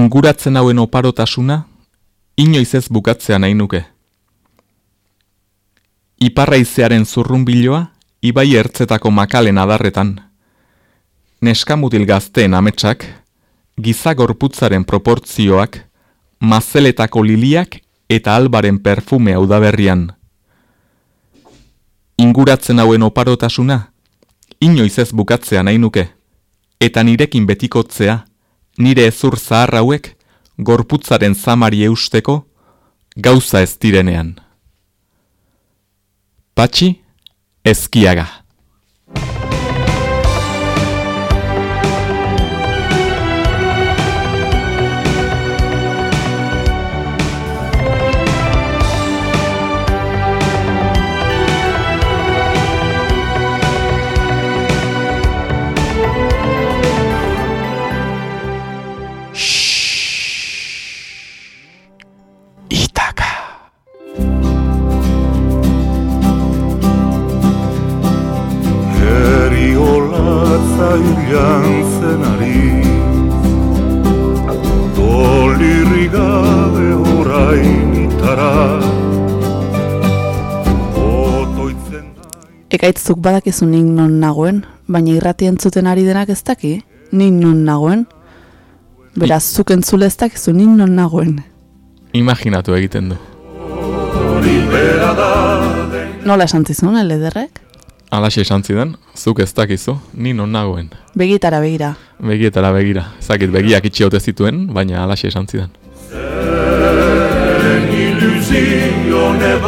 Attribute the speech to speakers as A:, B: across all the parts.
A: Inguratzen hauen oparotasuna, inoiz ez bukatzea nahi nuke. Iparraizearen zurrunbiloa, ibai ertzetako makalen adarretan. Neskamutil gazteen ametsak, gizagorputzaren proportzioak, mazeletako liliak eta albaren perfume udaberrian. Inguratzen hauen oparotasuna, inoiz ez bukatzea nahi nuke, eta nirekin betikotzea, nire ezur zahar hauek, gorputzaren zamari eusteko, gauza ez direnean. Patxi, ezkiaga.
B: Ekaitzuk badakizu nik non nagoen, baina irratien zuten ari denak ez daki, nik non nagoen. Beraz, zuk entzule ez dakizu nik non nagoen.
A: Imaginatu egiten du.
B: Nola esan zizun, elederrek?
A: Alaxe esan zidan, zuk ez dakizu, ni non nagoen.
B: Begitara begira.
A: Begietara begira. Zakit, begiak itxi haute zituen, baina alaxe esan zidan. Zer ilusione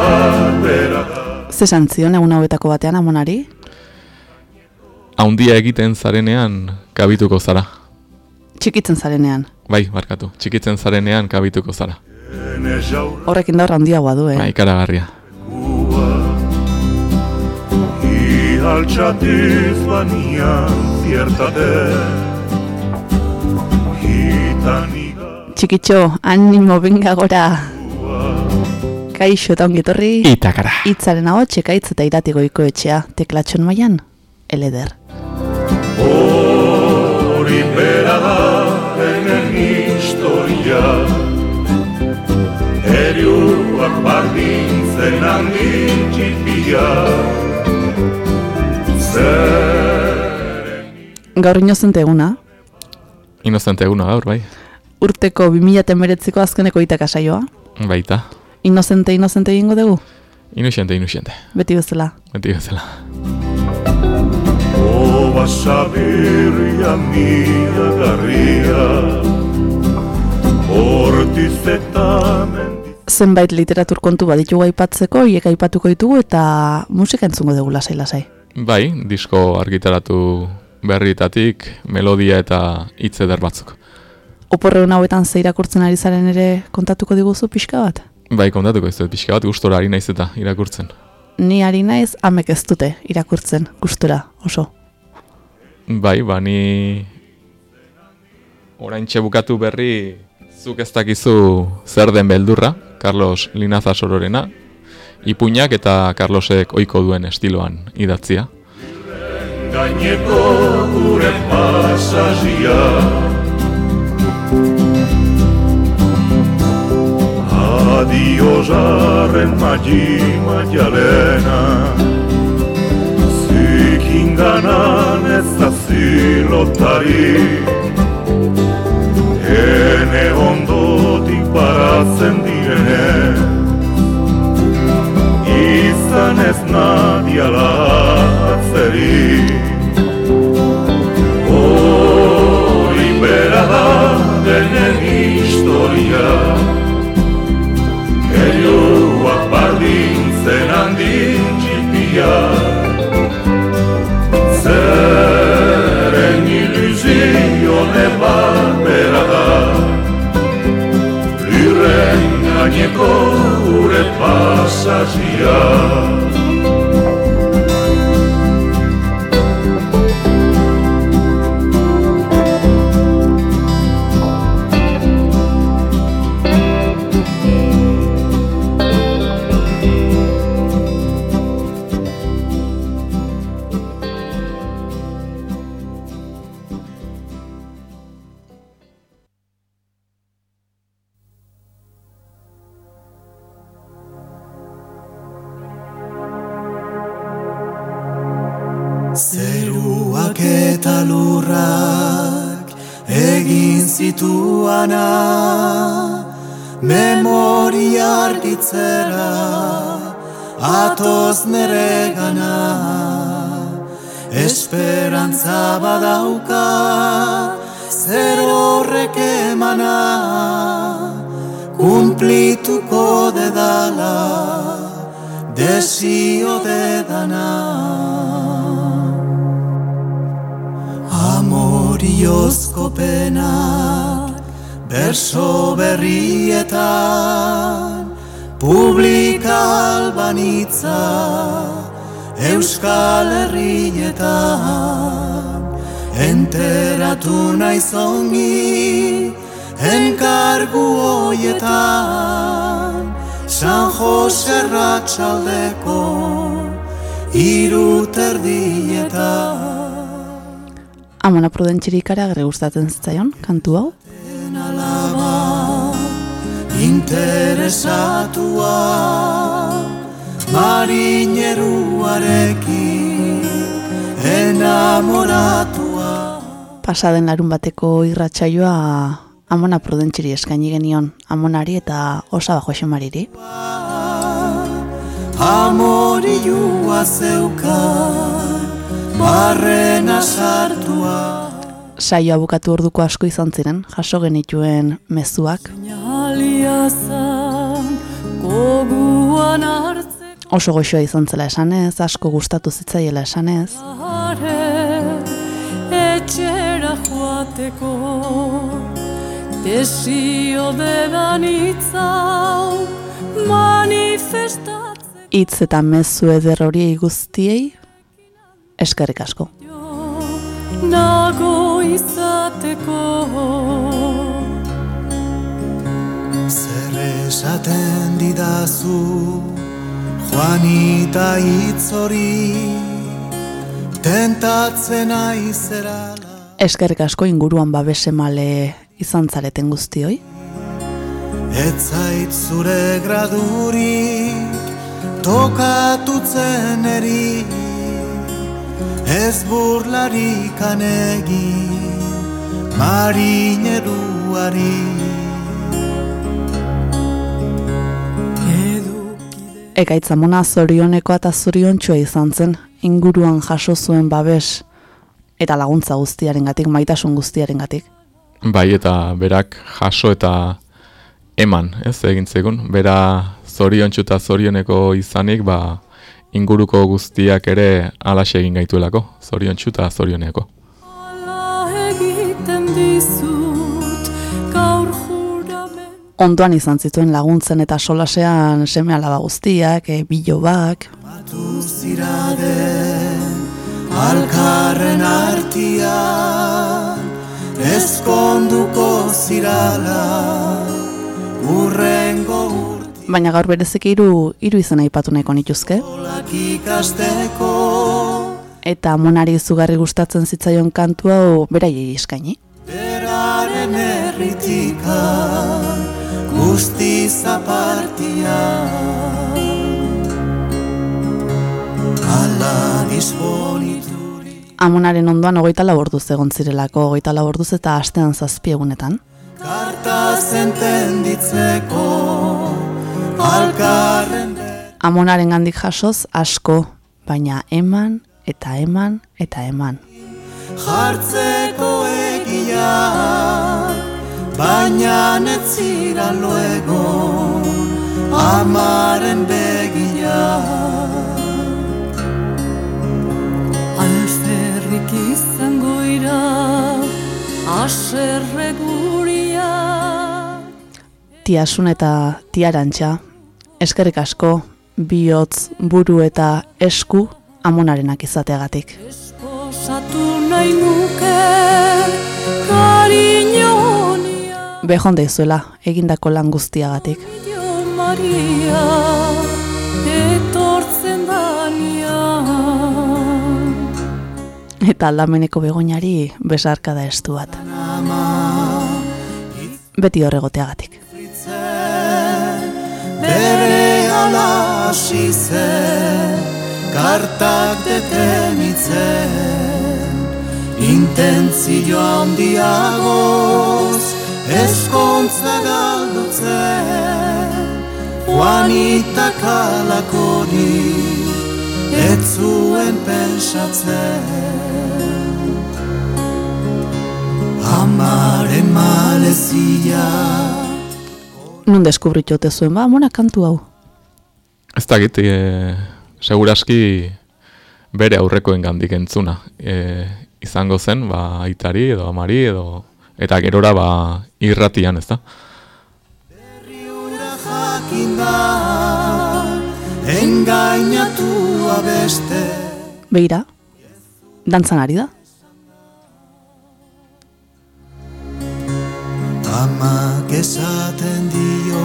B: Ze zion egun hauetako batean amonari?
A: Haundia egiten zarenean kabituko zara.
B: Txikitzen zarenean?
A: Bai, barkatu. Txikitzen zarenean kabituko zara.
B: Horrekin daur handia du, eh?
A: Bai, karagarria.
B: Txikitxo, animo benga gora. Kaixo eta ongitorri
A: Itakara.
B: Itzaren hau txekaitz eta iratigoiko etxea Teklatxon maian Eleder.
C: Hori bera da Enen historia. Eriuak bardintzen Angin txipia
B: Gaur inozente eguna?
A: Inozente eguna gaur, bai.
B: Urteko 2000 azkeneko itakasaioa
A: Baita
B: Inocente, inocente egingo dugu?
A: Inocente, inocente.
B: Beti bezala.
A: Beti bezala.
C: Oba sabirria mia garria
B: Zenbait literatur kontu baditugu aipatzeko, hiek aipatuko ditugu eta musika entzungo dugu lasai lasai.
A: Bai, disko argitaratu berritatik, melodia eta hitz eder batzuk.
B: Oporreun hauetan zeirakurtzen ari zaren ere kontatuko diguzu pixka bat?
A: Bai, kontatuko ez dut, pixka bat gustora ari naiz eta irakurtzen.
B: Ni ari naiz, amek ez dute irakurtzen, gustora, oso.
A: Bai, ba, ni... Orain bukatu berri, zuk ez dakizu zer den beldurra, Carlos Linaza sororena, ipuñak eta Carlosek oiko duen estiloan idatzia. Gaineko gure pasazia
C: Adio jarren magi maialena Zikin ganan ez da zilotari. Hene ondotik baratzen direne Izan ez nadia latzeri. Hori bera da denen historia Elioak bardin zen handin txipia Zeren ilusio nebat bera da. Lirren gaineko gure pasazia
D: albanitza euskal herrietan. Enteratu naizongi enkargu hoietan San Jose Ratxaldeko iru terdietan.
B: Amona prudentxirikara gre gustatzen zitzaion, kantu hau.
D: alaba interesatua marineruarekin enamoratua
B: Pasaden larun bateko irratsaioa Amona prudentxiri eskaini genion, Amonari eta Osaba Josemariri.
D: amorioa zeukan barrena sartua
B: Saioa bukatu orduko asko izan ziren, jaso genituen mezuak.
E: Jalia zan, goguan hartzeko
B: Oso goxoa izan zela esanez, asko gustatu zitzaiela esanez.
E: etxera joateko, desio dedan itzau, manifestatzeko.
B: Hitz eta mezu eder horiei guztiei, eskerrik asko.
E: Nago izateko
D: Zer esaten didazu Juanita itzori Tentatzen aizerala
B: Eskerrik asko inguruan babesemale izan zareten guztioi.
D: Etzait zure gradurik Tokatutzen eri. Ez burlarik anegin Marineruari
B: Ekaitza mona zorioneko eta zoriontxoa izan zen, inguruan jaso zuen babes eta laguntza guztiarengatik, maitasun guztiarengatik.
A: Bai, eta berak jaso eta eman, ez egin zegun. Bera zoriontsu eta zorioneko izanik, ba, inguruko guztiak ere alaxe egin gaituelako, zoriontsu eta zorioneko.
E: Ala egiten juramen
B: Ondoan izan zituen laguntzen eta solasean seme alaba guztiak, e, bilobak,
D: Batu ziraden Alkarren artian Ezkonduko zirala Urrengo urti
B: baina gaur bereziki hiru hiru izan aipatu nahiko nituzke. Eta monari izugarri gustatzen zitzaion kantu hau beraiei eskaini.
D: Beraren erritika Guztiz apartia Ala disponituri
B: Amonaren ondoan hogeita laborduz egon zirelako, hogeita laborduz eta astean zazpi egunetan.
D: Karta zentenditzeko Alkarren de
B: Amonaren gandik jasoz asko, baina eman eta eman eta eman.
D: jartzeko egia Baina netzira luego Amaren begia
E: Alferrik izango ira Aserre guria
B: Tiasun eta tiarantxa, eskerrik asko, bihotz, buru eta esku amonarenak izateagatik.
E: Esposatu nahi nuke Kariñonia
B: Behon deizuela, egindako lan guztiagatik.
E: Maria
B: Eta aldameneko begoinari besarka da estu bat. Beti horregoteagatik.
D: Bere ala Kartak detenitzen Intentzio handiagoz eskontza galdutzen Juanita kalakori ez zuen pensatzen Amaren malezia
B: Nun deskubritu ote zuen, ba, mona kantu hau.
A: Ez dakit, e, seguraski bere aurrekoen gandik entzuna. E, izango zen, ba, aitari edo amari edo eta gerora ba, irratian, ez da?
D: Herriura jakinda engainatua beste
B: Begira, dantzan ari da.
D: Amak esaten dio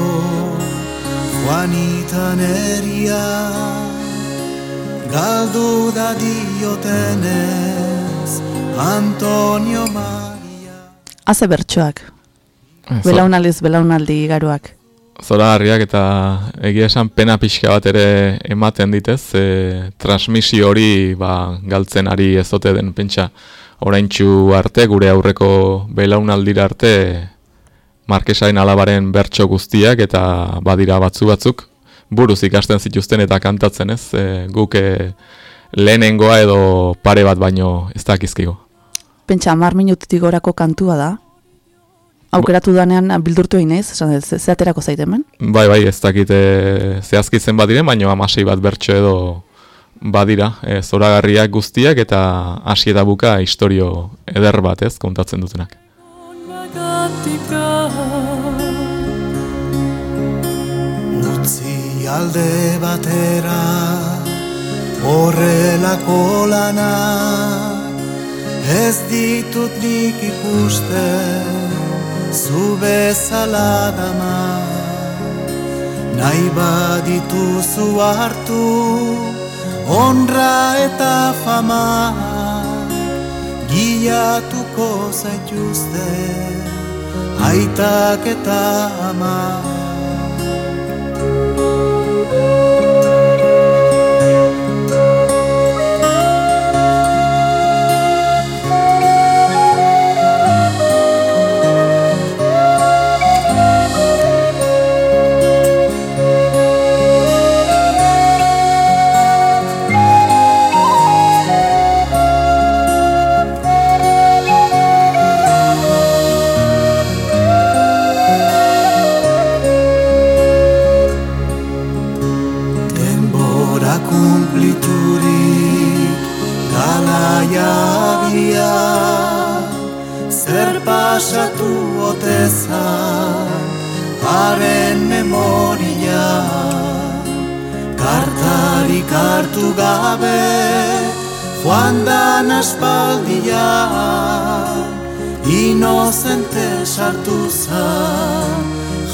D: Juanita neria Galdu da diotenez Antonio Maria
B: Haze bertsoak,
A: Zo-
B: belaunaldiz belaunaldi garuak.
A: Zoragarriak eta egia esan pena pixka bat ere ematen ditez, e, transmisio hori ba, galtzen ari ez ote den pentsa oraintxu arte, gure aurreko belaunaldira arte Markesaren alabaren bertso guztiak eta badira batzu batzuk buruz ikasten zituzten eta kantatzen ez, e, guk e, lehenengoa edo pare bat baino ez dakizkigo.
B: Pentsa, amar minututik gorako kantua da. Aukeratu danean bildurtu egin ez, esan dut, ze aterako zaite hemen?
A: Bai, bai, ez dakit zehazki zen badiren, baino amasei bat bertso edo badira, e, zoragarriak guztiak eta hasi eta buka istorio eder bat ez, kontatzen dutenak.
E: Nagatika
D: Utzi alde batera Horrelako lana Ez ditut nik ikusten Zu bezala dama Nahi badituzu hartu Honra eta fama. Giatuko zaituzte Aitak eta ama otezan Haren memoria. Kartarik hartu gabe Joan dan aspaldia. Inozente sartu zan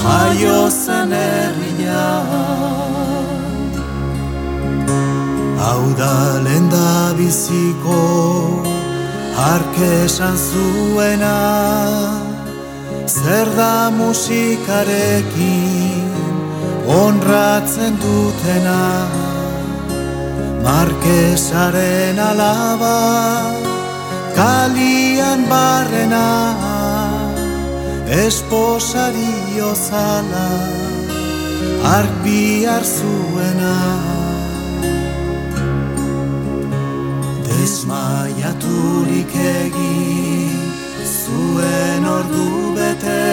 D: Jaio zen herria. Hau da lenda biziko Arkesan zuena Zer da musikarekin Honratzen dutena? Markesaren alaba Kalian barrena Esposari ozala Ark bihar zuena. Desmaiaturik egin zuen ordu bete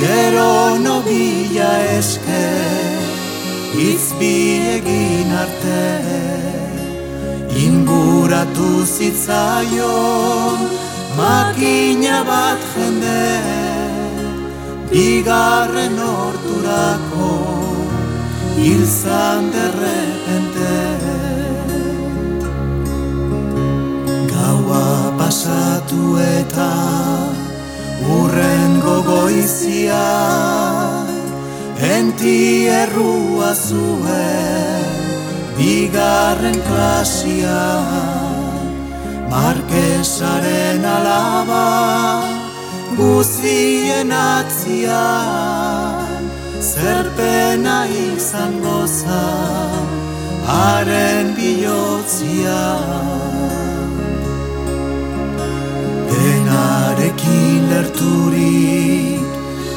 D: Gero nobila eske izbi egin arte. Inguratu zitzaion makina bat jende Bigarren ordurako hilzan derrepente. Gaua pasatu eta urren gogoizia Enti errua zuen bigarren klasia Markesaren alaba guzien atzian Zerpena izango zan haren bihotzian Penarekin lerturik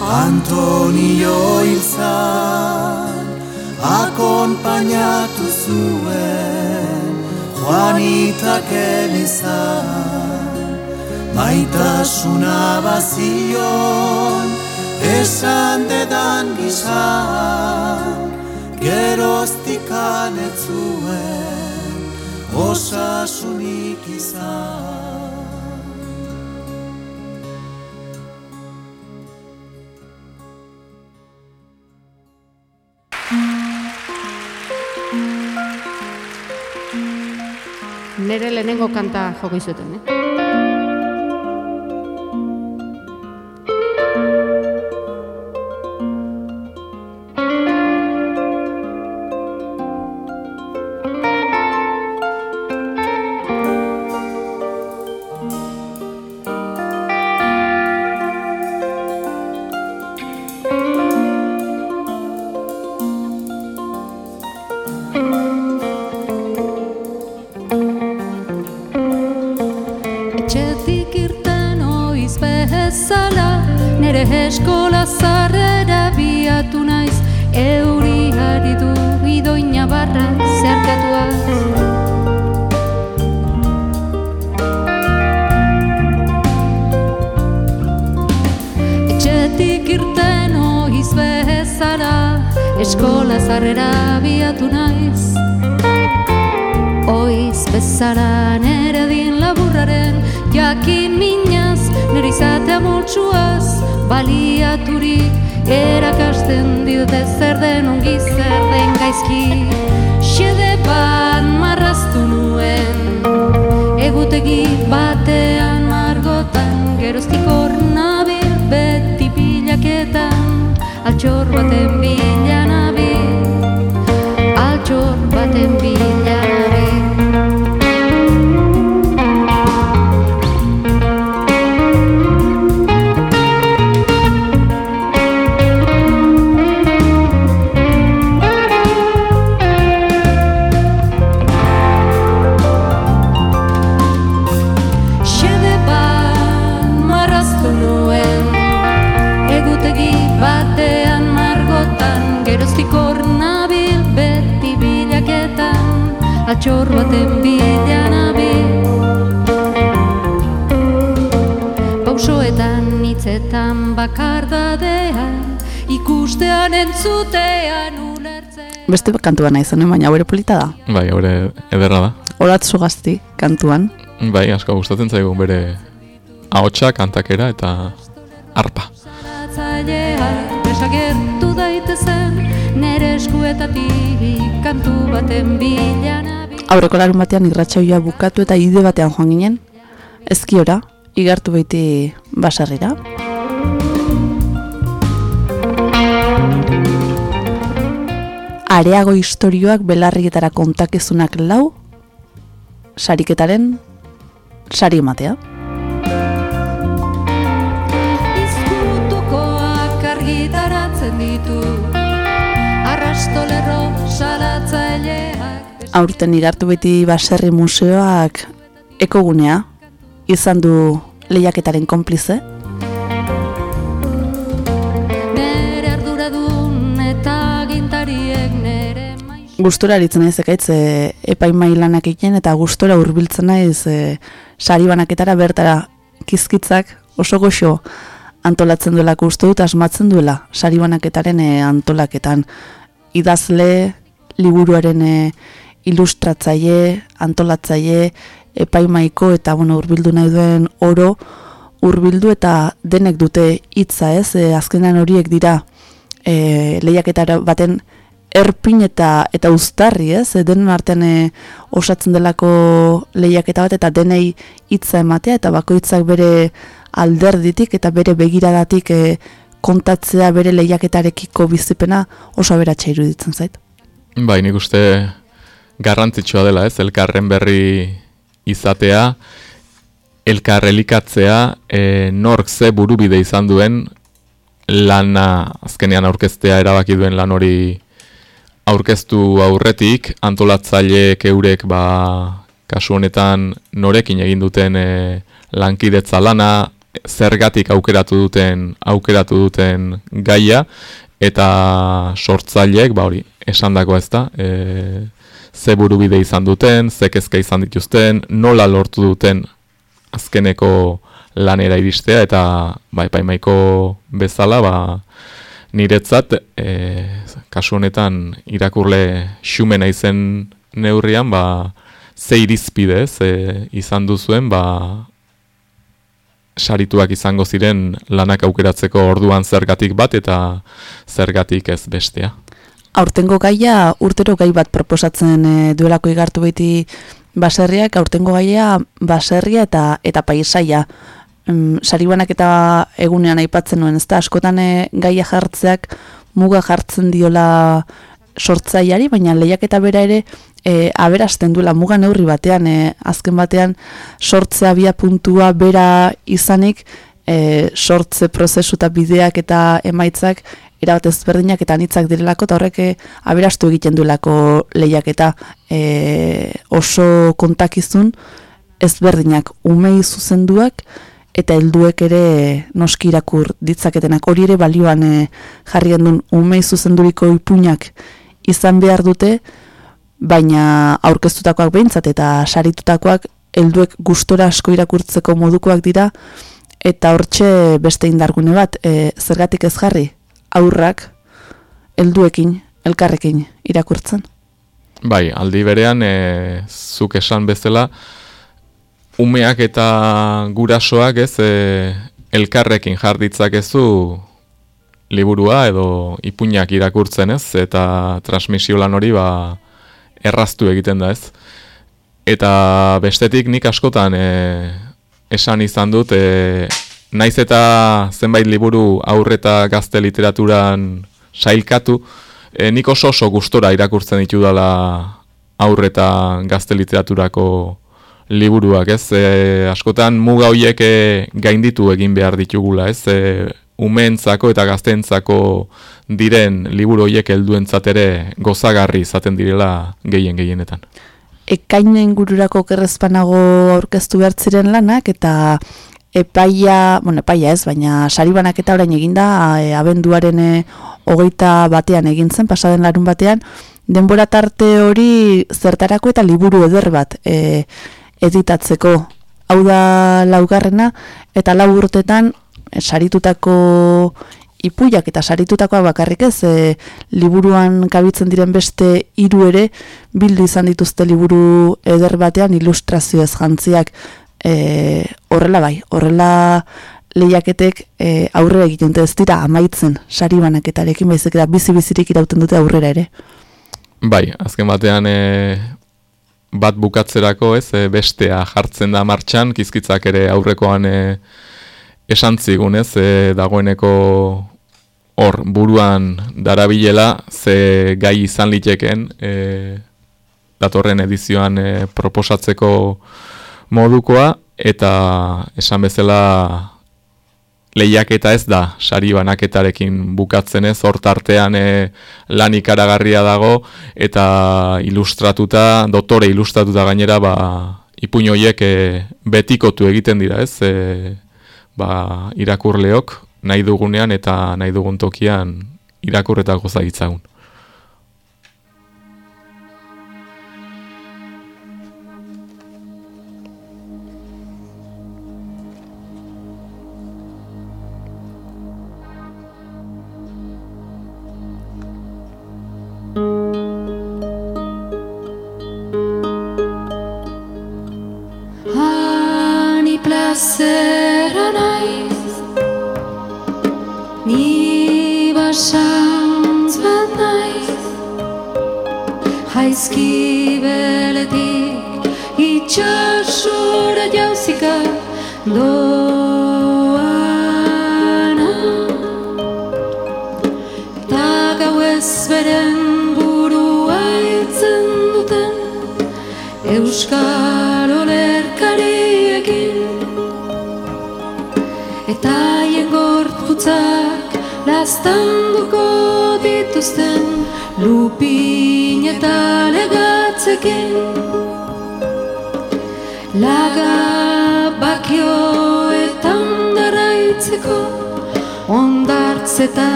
D: Antonio hilzan akompainatu zuen Juanitak elizan. Maitasuna bazion esan dedan gizan geroztik anetzuen osasunik izan
F: nire lehenengo kanta joko izuten, eh?
E: Bezala Eskola zarrera biatu naiz. Oiz bezala nere din laburraren Jakin minaz nire izatea motxuaz Baliaturik erakasten didute zer den ongi zer den gaizki. Xede bat marraztu nuen Egutegi batean margotan Geroztik hor nabil beti pilaketan Altxor baten bila nabil Altxor baten bila bakardadean Ikustean entzutean ulertzen
B: Beste kantua nahi zen, baina hau ere polita da.
A: Bai, haure ederra da.
B: Oratzu gazti kantuan.
A: Bai, asko gustatzen zaigu bere ahotsa, kantakera eta arpa.
E: Desagertu daitezen Nere eskuetatik kantu baten bila nabil
B: Aurreko larun batean irratsaioa bukatu eta ide batean joan ginen. Ezkiora, igartu baiti basarrira. Areago istorioak belarrietara kontakezunak lau, sariketaren sari ematea.
E: Izkutukoak argitaratzen ditu Arrastolerro salatzaileak
B: Aurten igartu beti baserri museoak ekogunea izan du lehiaketaren konplize. Gustora aritzen naiz ekaitz e, epaimai lanak egiten eta gustora hurbiltzen naiz e, sari banaketara bertara kizkitzak oso goxo antolatzen duelako uste dut asmatzen duela sari banaketaren e, antolaketan idazle liburuaren e, ilustratzaile, antolatzaile, epaimaiko eta bueno, hurbildu nahi duen oro hurbildu eta denek dute hitza, ez? E, azkenan horiek dira e, lehiaketa baten erpin eta eta uztarri, ez? Denon artean e, osatzen delako lehiaketa bat eta denei hitza ematea eta bakoitzak bere alderditik eta bere begiradatik e, kontatzea bere lehiaketarekiko bizipena oso aberatsa iruditzen zait.
A: Bai, nik uste garrantzitsua dela, ez? Elkarren berri izatea, elkar elikatzea, e, nork ze burubide izan duen lana azkenean aurkeztea erabaki duen lan hori aurkeztu aurretik, antolatzaileek eurek ba, kasu honetan norekin egin duten e, lankidetza lana, zergatik aukeratu duten aukeratu duten gaia eta sortzaileek ba hori esandako ez da e, ze burubide izan duten ze kezka izan dituzten nola lortu duten azkeneko lanera iristea eta ba epaimaiko bezala ba niretzat e, kasu honetan irakurle xumena izen neurrian ba ze irizpide ze izan duzuen ba sarituak izango ziren lanak aukeratzeko orduan zergatik bat eta zergatik ez bestea.
B: Aurtengo gaia urtero gai bat proposatzen e, duelako igartu beti baserriak, aurtengo gaia baserria eta eta paisaia. Mm, saribanak eta egunean aipatzen nuen, ezta askotan e, gaia jartzeak muga jartzen diola sortzaiari, baina lehiak eta bera ere e, aberasten duela muga neurri batean, e, azken batean sortzea bia puntua bera izanik, e, sortze prozesu eta bideak eta emaitzak erabat ezberdinak eta anitzak direlako, eta horrek e, aberastu egiten duelako lehiak eta e, oso kontakizun ezberdinak umei zuzenduak, eta helduek ere noski irakur ditzaketenak. Hori ere balioan e, jarri gendun. Umei zuzenduriko ipuinak izan behar dute, baina aurkeztutakoak behintzat eta saritutakoak helduek gustora asko irakurtzeko modukoak dira. Eta hortxe beste indargune bat e, zergatik ez jarri aurrak helduekin elkarrekin irakurtzen.
A: Bai, aldi berean e, zuk esan bezala umeak eta gurasoak ez e, elkarrekin jarditzakezu liburua edo ipuinak irakurtzen ez eta transmisio lan hori ba erraztu egiten da ez. Eta bestetik nik askotan e, esan izan dut, e, naiz eta zenbait liburu aurreta gazte literaturan sailkatu, e, nik oso oso gustora irakurtzen ditu dela aurreta gazte literaturako liburuak, ez? E, askotan muga hoiek e, gainditu egin behar ditugula, ez? E, umentzako eta gaztentzako diren liburu horiek helduentzat ere gozagarri izaten direla gehien gehienetan.
B: Ekainen gururako kerrezpanago aurkeztu behar ziren lanak eta epaia, bueno, epaia ez, baina saribanak eta orain eginda e, abenduaren e, hogeita batean egintzen, pasaden larun batean, denbora tarte hori zertarako eta liburu eder bat e, editatzeko. Hau da laugarrena eta lau urtetan saritutako ipuiak eta saritutakoa bakarrik ez, e, liburuan kabitzen diren beste hiru ere bildu izan dituzte liburu eder batean ilustrazio ez jantziak e, horrela bai, horrela lehiaketek e, aurrera egiten ez dira amaitzen sari banaketarekin baizik da bizi-bizirik irauten dute aurrera ere.
A: Bai, azken batean e, bat bukatzerako ez, e, bestea jartzen da martxan, kizkitzak ere aurrekoan e, esan zigun ez, e, dagoeneko hor buruan darabilela ze gai izan liteken e, datorren edizioan e, proposatzeko modukoa eta esan bezala lehiak eta ez da sari banaketarekin bukatzen ez hor tartean e, lan ikaragarria dago eta ilustratuta, dotore ilustratuta gainera ba, ipuñoiek e, betikotu egiten dira ez e, ba, irakurleok nahi dugunean eta nahi dugun tokian irakurretako zaitzagun.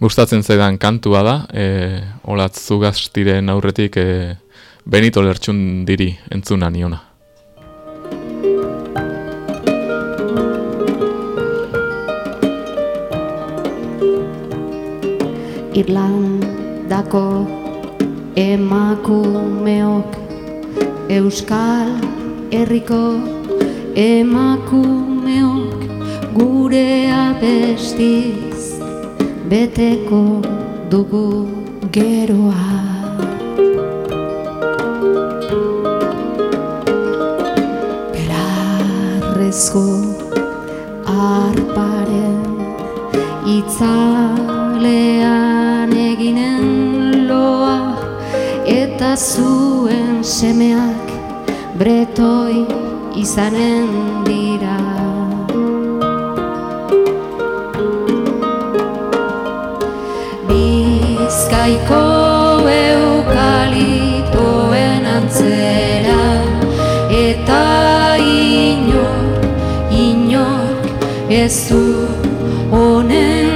A: Gustatzen zaidan kantua da, e, olatz zugaztiren aurretik e, Benito Lertxun diri entzuna niona.
E: Irlandako emakumeok Euskal Herriko emakumeok gure abestiz beteko dugu geroa. Belarrezko arparen itzalean eginen loa eta zuen semeak bretoi izanen Bizkaiko eukalitoen antzera. Eta inor, inor ez du honen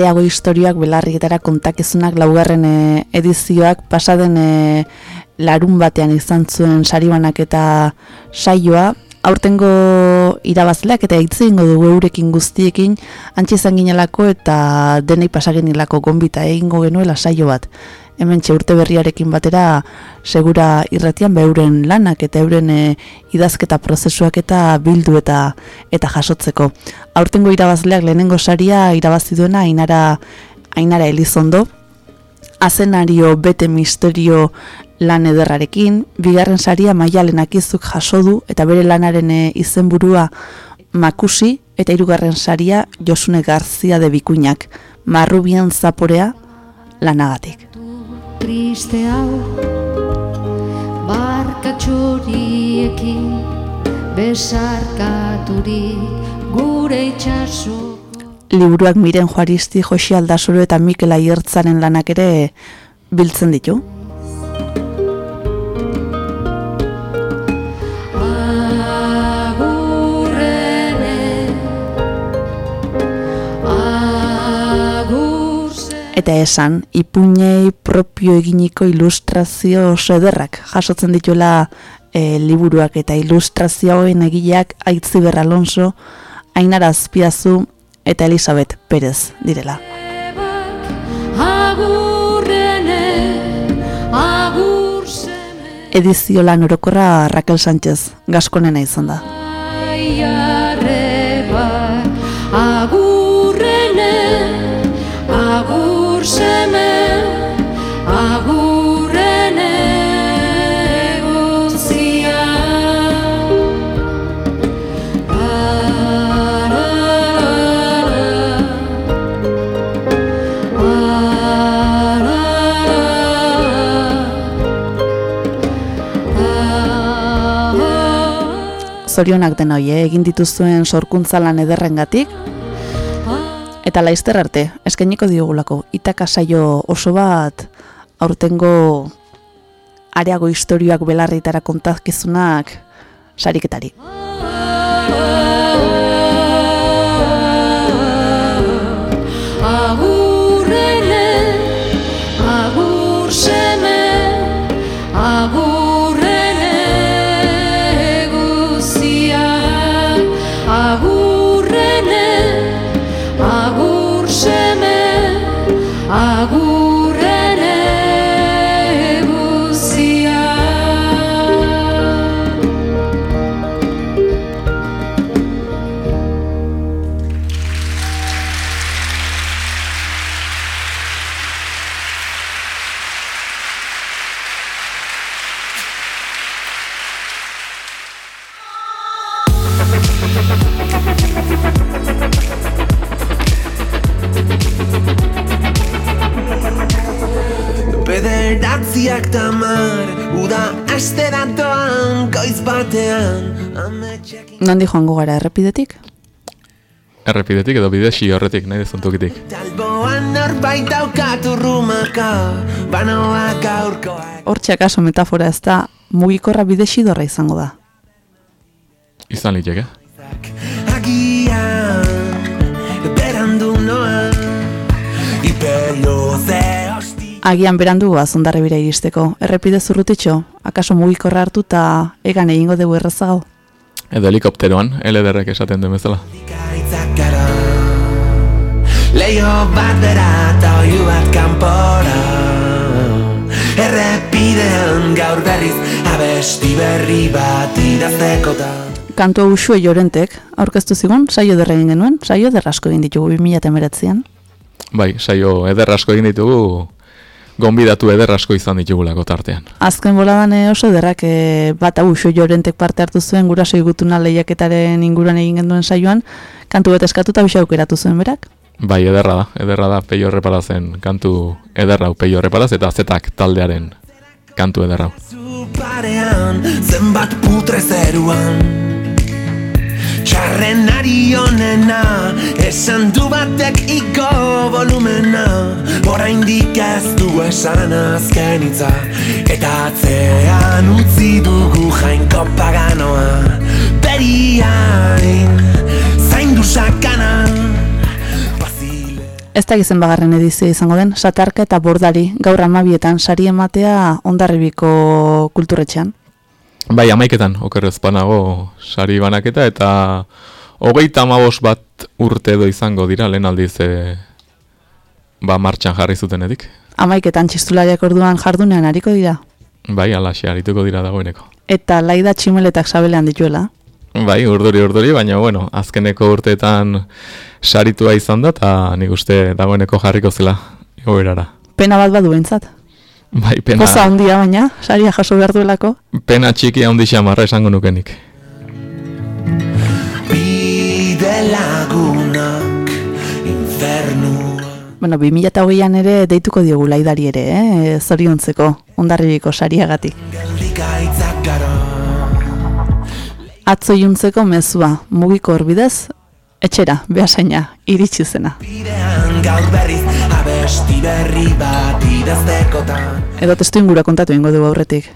B: Areago historioak belarrietara kontakizunak laugarren e, edizioak pasaden e, larun batean izan zuen saribanak eta saioa. Aurtengo irabazleak eta hitz egingo dugu eurekin guztiekin antxe izan ginelako eta denei pasagenilako gonbita egingo genuela saio bat. Hemen urte berriarekin batera segura irratian beuren lanak eta euren e, idazketa prozesuak eta bildu eta eta jasotzeko. Aurtengo irabazleak lehenengo saria irabazi duena Ainara Ainara Elizondo. Azenario bete misterio lan ederrarekin, bigarren saria Maialen Akizuk jaso du eta bere lanaren e, izenburua Makusi eta hirugarren saria Josune Garzia de Bikuinak, Marrubian zaporea lanagatik.
E: Triste hau barkatxoriekin besarkaturik gure itxaso
B: liburuak miren Juaristi, Josi Aldasoro eta Mikel Aiertzaren lanak ere biltzen ditu. Eta esan, ipuñei propio eginiko ilustrazio ederrak jasotzen dituela e, liburuak eta ilustrazioen egileak Aitziber Alonso, Ainara Azpiazu eta Elisabet Perez direla. Edizio lan orokorra Raquel Sánchez, gaskonena izan da. Zorionak den hoi, eh, egin dituzuen sorkuntza lan ederrengatik eta laizter arte, eskainiko diogulako, itaka saio oso bat aurtengo areago historioak belarritara kontakizunak sariketari.
G: Bederatziak tamar, uda aste datoan, goiz batean, ametxekin
B: Nandi joango gara errepidetik?
A: Errepidetik edo bidesi horretik, nahi dezun tokitik.
G: Talboan norbait daukatu rumaka, banoak aurkoa.
B: Hortxe akaso metafora ez da mugikorra bidesidorra izango da.
A: Izan liteke.
G: Agian, berandu noa, ipelo ze hosti.
B: Agian berandu azondarre bira iristeko. Errepide zurrutitxo, akaso mugikorra hartu eta egan egingo dugu errazago.
A: Edo helikopteroan, LDRek esaten duen bezala.
G: Leio bat bera eta oiu bat kanpora. Errepidean gaur berriz, abesti berri bat idaztekotan.
B: Kantua usue jorentek, aurkeztu zigun, saio derra egin genuen, saio derra asko egin ditugu 2019an.
A: Bai, saio eder asko egin ditugu, gonbidatu eder asko izan ditugulako tartean.
B: Azken boladan eh, oso derrak eh, bat usue jorentek parte hartu zuen guraso igutuna lehiaketaren inguruan egin genuen saioan, kantu bat eskatu eta bisa aukeratu zuen berak.
A: Bai, ederra da, ederra da, peio erreparazen kantu ederra hau peio erreparaz eta zetak taldearen kantu ederra hau.
G: Zenbat putre zeruan Txarren ari honena, esan du batek iko volumena Oraindik ez du esan azken hitza Eta atzean utzi dugu jainko paganoa Beriain, zaindu sakana
B: Ez da gizen bagarren edizio izango den, satarka eta bordari gaur amabietan sari ematea ondarribiko kulturetxean.
A: Bai, amaiketan, okerrez banago sari banaketa eta hogeita amabos bat urte edo izango dira lehen aldiz e, ba martxan jarri zutenetik.
B: Amaiketan txistulariak orduan jardunean hariko dira.
A: Bai, alaxe harituko dira dagoeneko.
B: Eta laida tximeletak sabelean dituela.
A: Bai, urduri urduri, baina bueno, azkeneko urteetan saritua izan da eta nik uste dagoeneko jarriko zela igoerara.
B: Pena bat badu behintzat.
A: Bai, pena,
B: Poza handia baina, saria jaso behar duelako.
A: pena txiki handi xamarra esango nukenik.
G: Bide lagunak infernua
B: Bueno, 2008an ere deituko diogu laidari ere, eh? zoriontzeko, ondarribiko sariagatik. Atzo iluntzeko mezua, mugiko horbidez, etxera, behasaina, iritsi zena.
G: Bidean gaur berriz abesti berri bat idaztekotan
B: Edo testu ingura kontatu ingo dugu aurretik.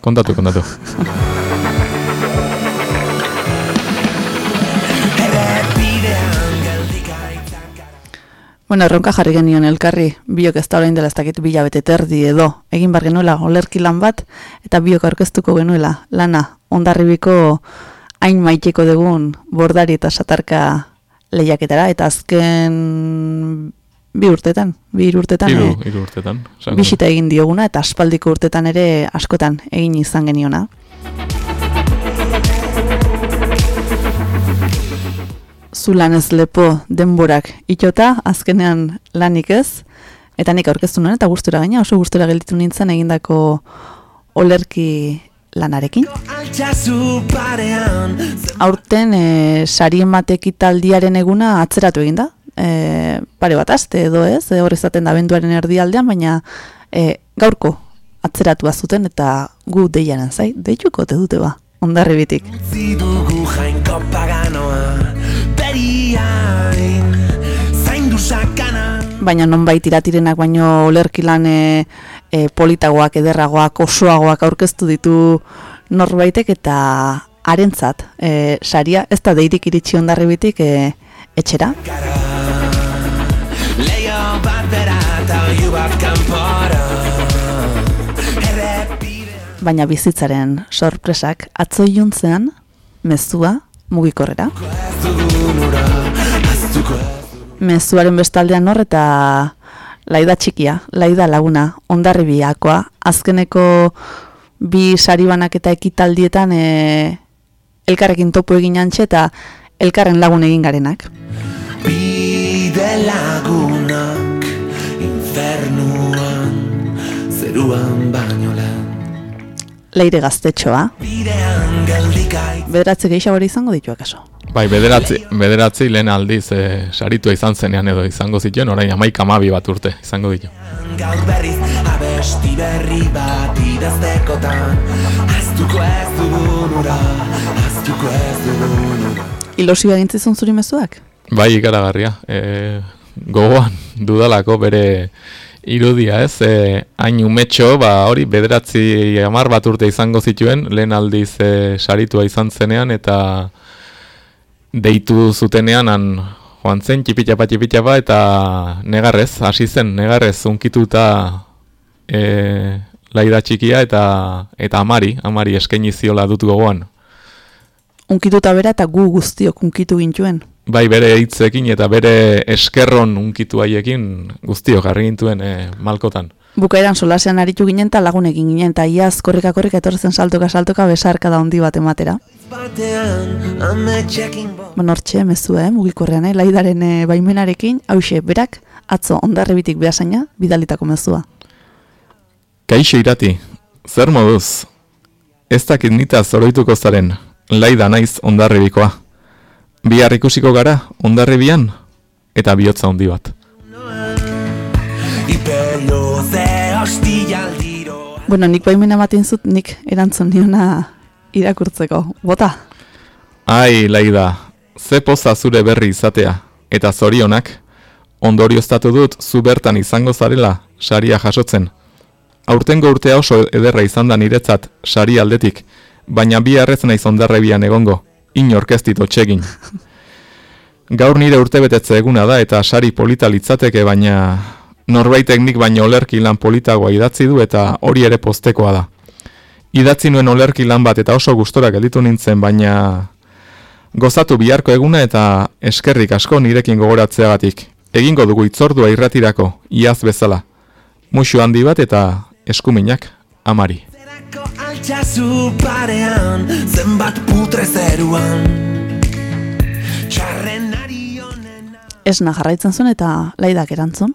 A: Kontatu, kontatu.
B: Bueno, erronka jarri genion elkarri, biok ez da orain dela ez dakit bila bete terdi edo, egin bar genuela olerki lan bat, eta biok aurkeztuko genuela lana, ondarribiko hain maiteko dugun bordari eta satarka lehiaketara, eta azken bi urtetan, bi urtetan,
A: Hiru,
B: eh,
A: hiru urtetan. esango
B: bisita egin dioguna, eta aspaldiko urtetan ere askotan egin izan geniona. Zulan ez lepo denborak itota, azkenean lanik ez, eta nik aurkeztu nuen, eta gustura gaina, oso gustura gelditu nintzen egindako olerki lanarekin. Aurten e, sari emate ekitaldiaren eguna atzeratu egin da. E, pare bat aste edo ez, e, hor izaten da benduaren erdialdean, baina e, gaurko atzeratua zuten eta gu deiaren zai, deituko te dute ba, ondarribitik.
G: Utzi dugu jainko paganoa Beriain, zaindu sakana
B: Baina nonbait iratirenak baino olerkilan e, e, politagoak, ederragoak, osoagoak aurkeztu ditu norbaitek eta harentzat e, saria ez da deirik iritsi ondarribitik e, etxera.
G: Leio
B: baina bizitzaren sorpresak atzo iluntzean mezua mugikorrera. Mezuaren bestaldean hor eta laida txikia, laida laguna, ondarribiakoa, azkeneko bi saribanak eta ekitaldietan e, elkarrekin topo egin antxe eta elkarren lagun egin garenak.
G: Bide lagunak Zeruan baino lehen
B: Leire gaztetxoa, bederatze gehiago ere izango ditu akaso.
A: Bai, bederatzi, bederatzi lehen aldiz e, saritua izan zenean edo izango zituen, orain amaik amabi bat urte izango ditu.
G: Gaur berriz abesti berri bat idaztekotan Aztuko ez dugun ura, aztuko ez dugun ura
B: Ilosio egintzizun zuri mezuak?
A: Bai, ikaragarria. E, gogoan dudalako bere irudia ez, e, hain umetxo, ba, hori bederatzi amar bat urte izango zituen, lehen aldiz e, saritua izan zenean, eta deitu zutenean, han, joan zen, txipitxapa, txipitxapa, eta negarrez, hasi zen, negarrez, unkituta e, laida txikia, eta eta amari, amari eskaini ziola dut gogoan.
B: Unkituta bera eta gu guztiok unkitu gintuen.
A: Bai, bere hitzekin eta bere eskerron unkitu haiekin guztio jarri gintuen e, malkotan.
B: Bukaeran solasean aritu ginen eta lagunekin ginen eta iaz korrika korrika etortzen saltoka saltoka besarka da handi bat ematera.
G: Batean, ametxekin bo
B: Bonortxe, mezu, eh, mugikorrean, eh, laidaren eh, baimenarekin, hause, berak, atzo, ondarribitik behasaina, bidalitako mezua.
A: Kaixo irati, zer moduz? Ez dakit nita zoroituko zaren, laida naiz ondarribikoa. Bihar ikusiko gara, ondarribian, eta bihotza handi bat.
B: Bueno, nik baimena ematen zut, nik erantzun niona irakurtzeko. Bota,
A: Ai, laida, ze poza zure berri izatea, eta zorionak, ondorioztatu dut zu bertan izango zarela, saria jasotzen. Aurtengo urtea oso ederra izan da niretzat, sari aldetik, baina bi harrez naiz ondarrebian egongo, inorkestit otxegin. Gaur nire urtebetetze eguna da eta sari polita litzateke, baina norbaitek nik baino olerki lan politagoa idatzi du eta hori ere postekoa da. Idatzi nuen olerki lan bat eta oso gustora gelditu nintzen, baina gozatu biharko eguna eta eskerrik asko nirekin gogoratzeagatik. Egingo dugu itzordua irratirako, iaz bezala. Muxu handi bat eta eskuminak, amari.
G: Zerako altxazu parean Zenbat putre zeruan
B: esna jarraitzen zuen eta laidak erantzun.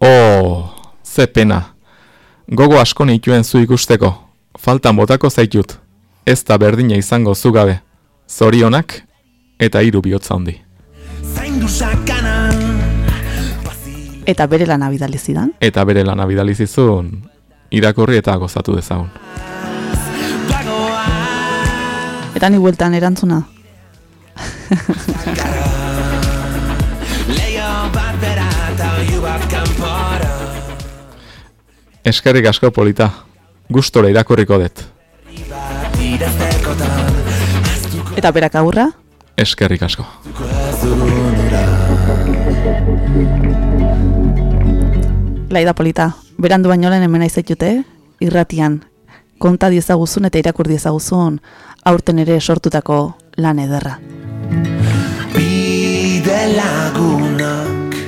A: Oh, ze pena. Gogo asko nituen zu ikusteko. Faltan botako zaitut. Ez da berdina izango zugabe. Zorionak eta hiru bihotza handi.
G: Zaindu sakana
B: Eta bere lana bidali zidan.
A: Eta bere lana bidali zizun irakurri eta gozatu dezagun.
B: Eta ni bueltan erantzuna.
A: Eskerrik asko polita. Gustora irakurriko dut.
B: Eta berak agurra,
A: Eskerrik asko.
B: Laida polita. Berandu baino lehen hemen aizaitute, irratian, konta diezaguzun eta irakur diezaguzun aurten ere sortutako lan ederra.
G: Bide lagunak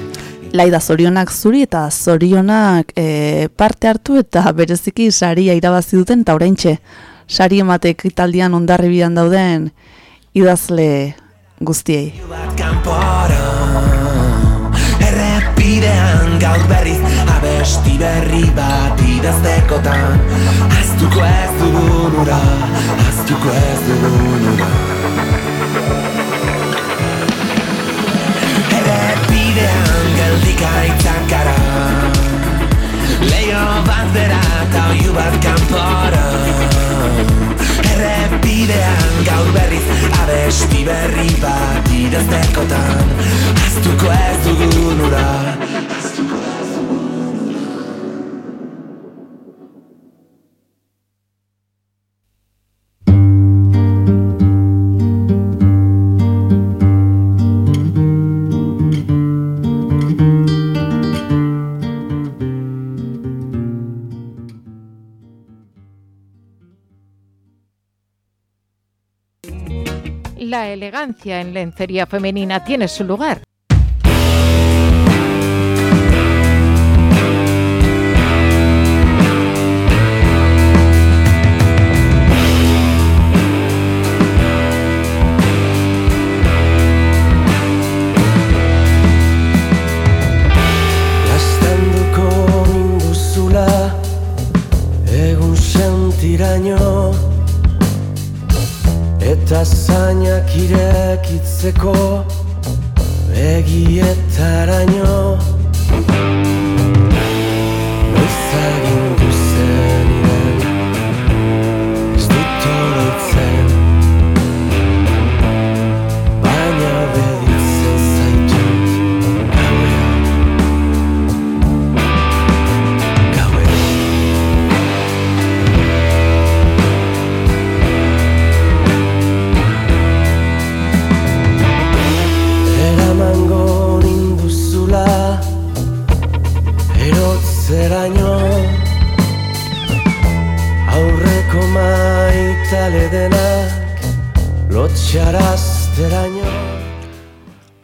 B: Laida zorionak zuri eta zorionak e, parte hartu eta bereziki saria irabazi duten eta oraintxe sari ematek italdian ondarribian dauden idazle guztiei.
G: Errepidean gaur berriz abesti berri bat idaztekotan. Aztuko ez dugun ura, aztuko ez dugun ura. Errepidean geldik aitzak gara. Leio bat bera eta oiu bat kanpora Errepidean gaur berriz abesti berri bat idaztekotan. Aztuko ez dugun ura
H: La elegancia en lencería femenina tiene su lugar.
D: Lastanduko ninduzula Egun sentiraino Eta zainak ire irekitzeko begietaraino Lotxarazteraino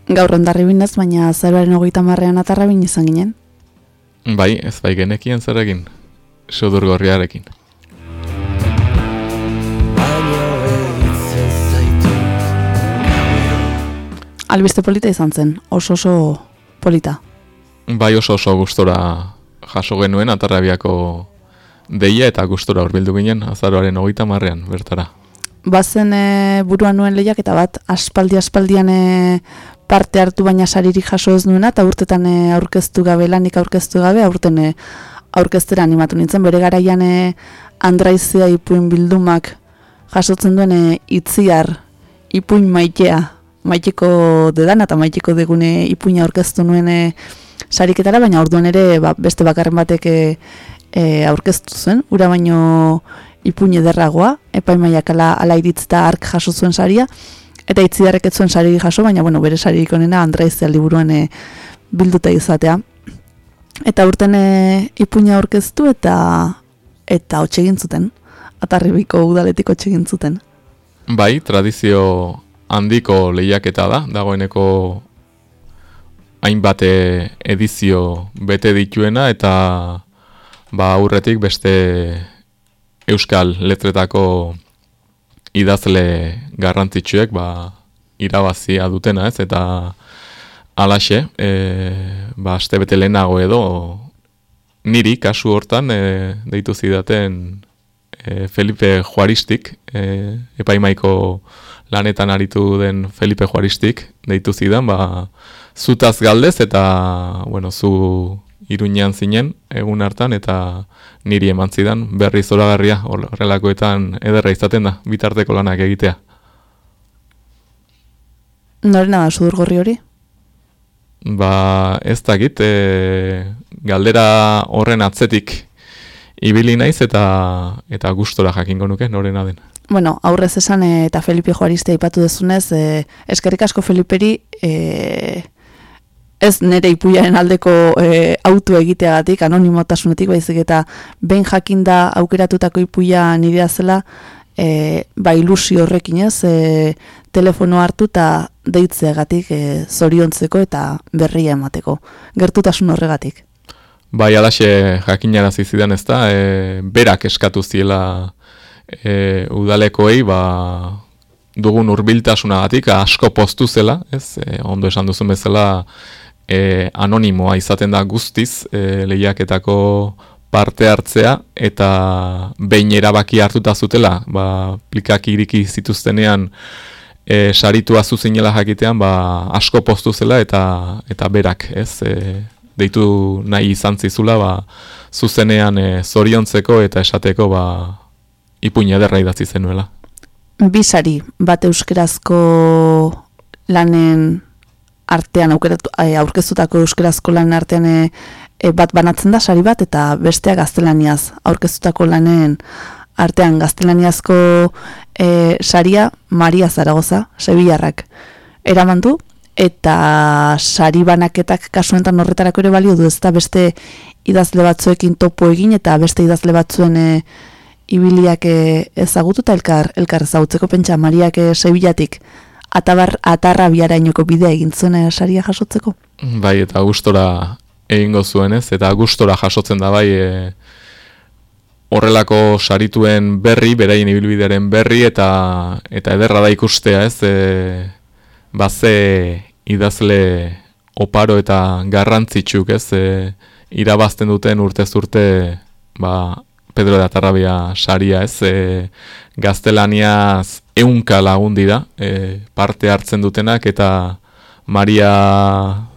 B: Gaur ondarri binez, baina zeroaren hogeita marrean atarra bin izan ginen.
A: Bai, ez bai genekien zer egin. Sudur gorriarekin.
B: Albiste polita izan zen, oso oso polita.
A: Bai oso oso gustora jaso genuen atarrabiako deia eta gustora hurbildu ginen azaroaren hogeita marrean bertara.
B: Bazen e, buruan nuen lehiak eta bat aspaldi aspaldian e, parte hartu baina saririk jaso ez nuena eta urtetan e, aurkeztu gabe, lanik aurkeztu gabe, aurten e, aurkeztera animatu nintzen. Bere garaian e, andraizia ipuin bildumak jasotzen duen e, itziar ipuin maitea, maiteko dedan eta maiteko degune ipuina aurkeztu nuen e, sariketara, baina orduan ere ba, beste bakarren batek e, e, aurkeztu zen, ura baino ipuin ederragoa, epaimaiak ala, ala iritz eta ark jaso zuen saria, eta itziarrek ez zuen sari jaso, baina bueno, bere saririk onena Andraizia liburuan e, bilduta izatea. Eta urten e, ipuina aurkeztu eta eta hotxe egin zuten. Atarribiko udaletik hotxe egin zuten.
A: Bai, tradizio handiko lehiaketa da, dagoeneko hainbat eh, edizio bete dituena eta ba aurretik beste euskal letretako idazle garrantzitsuek ba irabazia dutena, ez? Eta alaxe, e, ba astebete lehenago edo niri kasu hortan e, deitu zidaten e, Felipe Juaristik, e, epaimaiko lanetan aritu den Felipe Juaristik, deitu zidan, ba, zutaz galdez eta, bueno, zu iruñan zinen egun hartan eta niri eman zidan berri zoragarria horrelakoetan ederra izaten da, bitarteko lanak egitea.
B: Norena da sudur gorri hori?
A: Ba, ez dakit, e, galdera horren atzetik ibili naiz eta eta gustora jakingo nuke norena den.
B: Bueno, aurrez esan e, eta Felipe Juariste aipatu dezunez, e, eskerrik asko Feliperi e, ez nere ipuiaren aldeko e, auto egiteagatik, anonimotasunetik, baizik eta behin jakinda aukeratutako ipuia nirea zela, e, ba ilusio horrekin ez, e, telefono hartu eta deitzeagatik e, zoriontzeko eta berria emateko. Gertutasun horregatik.
A: Bai, alaxe jakinarazi zidan ez da, e, berak eskatu ziela e, udalekoei, ba, dugun hurbiltasunagatik asko postu zela, ez, e, ondo esan duzun bezala, e, anonimoa izaten da guztiz e, lehiaketako parte hartzea eta behin erabaki hartuta zutela, ba, plikak iriki zituztenean e, saritua zuzinela jakitean, ba, asko postu zela eta eta berak, ez, e, deitu nahi izan zizula, ba, zuzenean e, zoriontzeko eta esateko ba, ipuina ederra idatzi zenuela.
B: Bisari, bat euskerazko lanen artean aukeratu, e, aurkeztutako euskerazko lanen artean e, bat banatzen da sari bat eta besteak gaztelaniaz. Aurkeztutako lanen artean gaztelaniazko e, saria Maria Zaragoza, Sevillarrak eraman du eta sari banaketak kasuentan horretarako ere balio du. Ezta beste idazle batzuekin topo egin eta beste idazle batzuen e, ibiliak e, ezagutu eta elkar, elkar ezagutzeko pentsa Mariak e, Sevillatik atabar, atarra biarainoko bidea egin zuen saria jasotzeko.
A: Bai, eta gustora egingo zuen ez, eta gustora jasotzen da bai e, horrelako sarituen berri, beraien ibilbidearen berri, eta eta ederra da ikustea ez, e, baze idazle oparo eta garrantzitsuk ez, e, irabazten duten urtez urte ba, Pedro de Atarrabia saria ez, e, gaztelaniaz eunka lagundi da, e, parte hartzen dutenak, eta Maria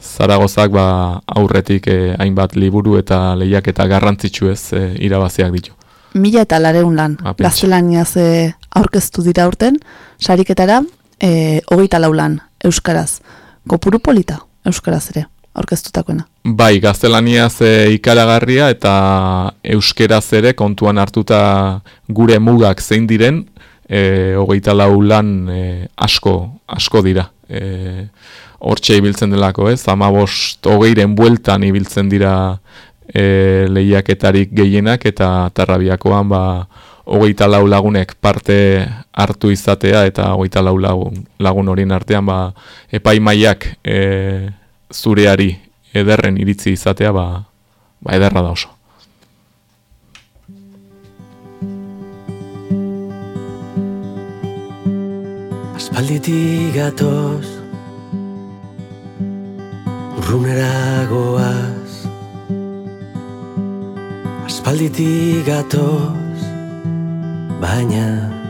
A: Zaragozak ba, aurretik e, hainbat liburu eta lehiak eta garrantzitsu ez e, irabaziak ditu.
B: Mila eta lareun lan,
A: Ah, pentsa.
B: gaztelaniaz e, aurkeztu dira urten, sariketara, e, hogeita lau lan, euskaraz. Kopuru polita, euskaraz ere, aurkeztutakoena.
A: Bai, gaztelaniaz e, ikaragarria eta euskeraz ere kontuan hartuta gure mugak zein diren, e, hogeita lau lan e, asko, asko dira. E, hortxe ibiltzen delako ez, amabost hogeiren bueltan ibiltzen dira e, lehiaketarik gehienak eta tarrabiakoan ba, hogeita lau lagunek parte hartu izatea eta hogeita lau lagun, lagun horien artean ba, epaimaiak e, zureari ederren iritzi izatea ba, ba ederra da oso.
I: Aspalditik gatoz Urrunera goaz Aspalditik gatoz Baina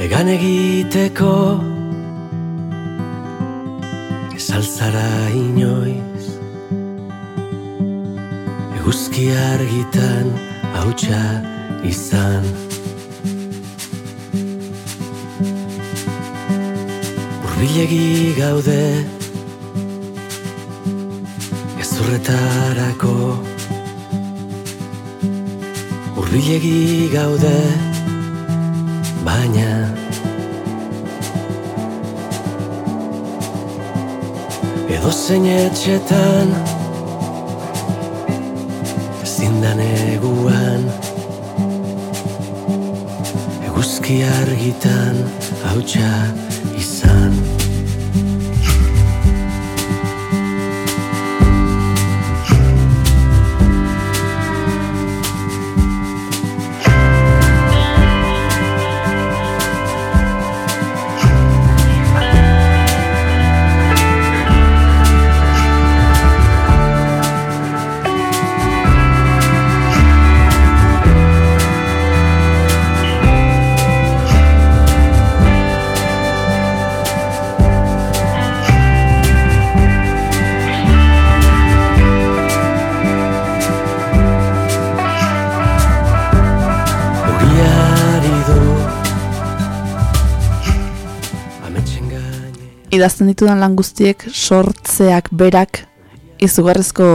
I: Egan egiteko. Ez altzara inoiz? Eguzki argitan hautsa izan. Urbilegi gaude. Gezurretarako Urbilegi gaude Baina Edo zein etxetan Zindan eguan Eguzki argitan hautsa izan
B: idazten ditudan lan guztiek sortzeak berak izugarrizko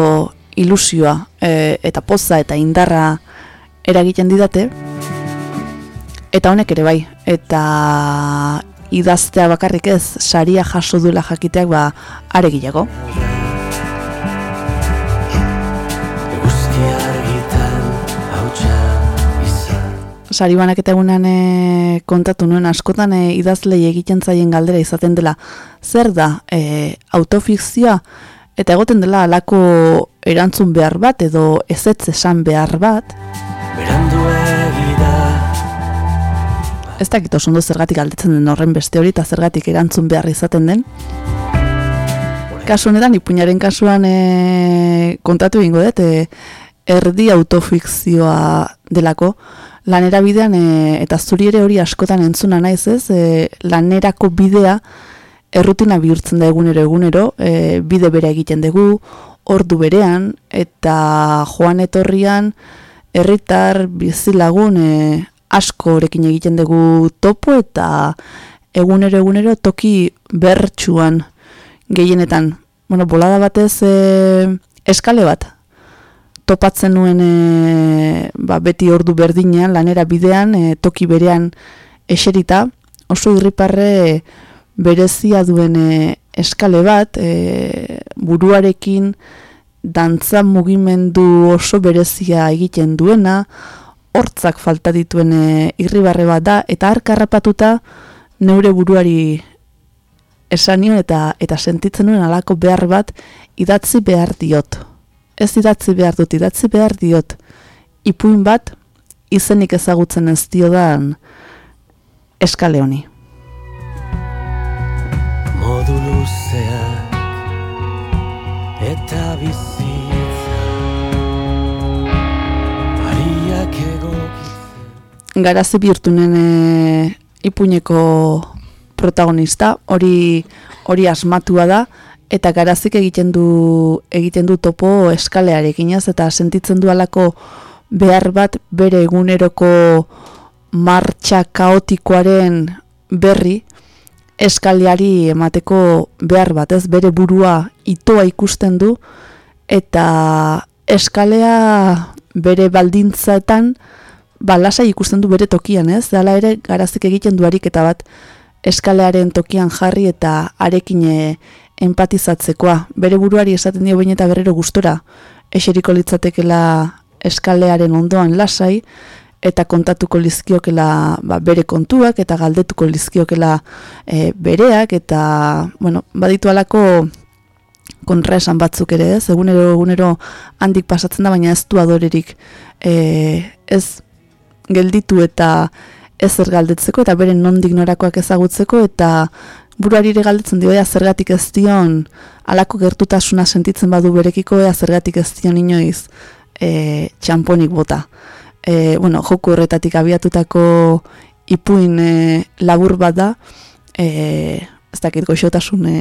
B: ilusioa e, eta poza eta indarra eragiten didate. Eta honek ere bai eta idaztea bakarrik ez saria jaso duela jakiteak ba are sari banaketa egunean e, kontatu nuen askotan e, idazlei egiten zaien galdera izaten dela zer da e, autofikzioa? Eta egoten dela alako erantzun behar bat edo ezetz esan behar bat. Ez dakit oso ondo zergatik aldetzen den horren beste hori eta zergatik erantzun behar izaten den. Kasu honetan ipuñaren kasuan e, kontatu egingo dut e, erdi autofikzioa delako lanera bidean e, eta zuri ere hori askotan entzuna naiz ez e, lanerako bidea errutina bihurtzen da egunero egunero e, bide bere egiten dugu ordu berean eta joan etorrian herritar bizilagun e, askorekin egiten dugu topo eta egunero egunero toki bertsuan gehienetan. Bueno, bolada batez e, eskale bat topatzen nuen e, ba, beti ordu berdinean, lanera bidean, e, toki berean eserita, oso irriparre berezia duen e, eskale bat, e, buruarekin dantza mugimendu oso berezia egiten duena, hortzak falta dituen e, irribarre bat da, eta harkarrapatuta neure buruari esan nion eta, eta sentitzen nuen alako behar bat idatzi behar diot ez idatzi behar dut, idatzi behar diot, ipuin bat izenik ezagutzen ez diodan eskale honi.
I: Modu luzeak eta bizitza.
D: Ariak egokitzen.
B: Garazi bihurtunen eh, ipuineko protagonista, hori hori asmatua da, eta garazik egiten du egiten du topo eskalearekin ez, eta sentitzen du alako behar bat bere eguneroko martxa kaotikoaren berri eskaleari emateko behar bat, ez bere burua itoa ikusten du eta eskalea bere baldintzaetan ba, lasai ikusten du bere tokian, ez? Dala ere garazik egiten du ariketa bat eskalearen tokian jarri eta arekin empatizatzekoa. Bere buruari esaten dio behin eta berrero gustora eseriko litzatekela eskalearen ondoan lasai eta kontatuko lizkiokela ba, bere kontuak eta galdetuko lizkiokela e, bereak eta bueno, baditu alako kontraesan batzuk ere ez, egunero egunero handik pasatzen da, baina ez du adorerik e, ez gelditu eta ezer galdetzeko eta beren nondik norakoak ezagutzeko eta buruari ere galdetzen dio ea zergatik ez dion alako gertutasuna sentitzen badu berekiko ea zergatik ez dion inoiz e, txamponik bota. E, bueno, joku horretatik abiatutako ipuin e, labur bat da, e, ez dakit goxotasun e,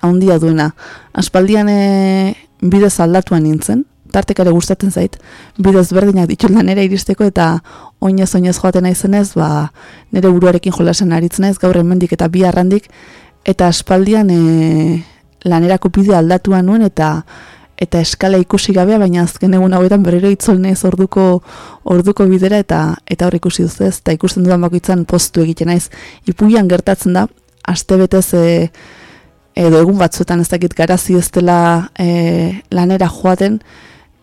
B: handia duena. Aspaldian e, bidez aldatuan nintzen, tartek ere gustatzen zait, bidez berdinak ditut lanera iristeko eta oinez oinez joaten naizenez, ba, nire buruarekin jolasen aritzen naiz gaur hemendik eta bi arrandik, eta aspaldian e, lanerako bide aldatuan nuen eta eta eskala ikusi gabea, baina azken egun hauetan berriro itzol naiz orduko orduko bidera eta eta hor ikusi duzu ez, eta ikusten dudan bakoitzan postu egiten naiz. Ipuian gertatzen da, astebetez e, edo egun batzuetan ez dakit garazi ez dela e, lanera joaten,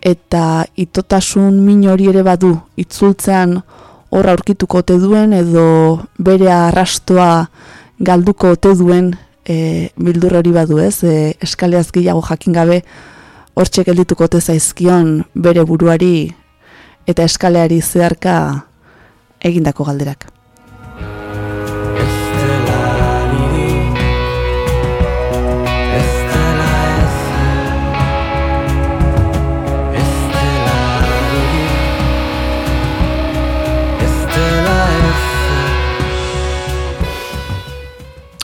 B: eta itotasun min hori ere badu itzultzean hor aurkituko ote duen edo bere arrastoa galduko ote duen e, bildur hori badu ez, e, eskaleaz gehiago jakin gabe hortxe geldituko ote zaizkion bere buruari eta eskaleari zeharka egindako galderak.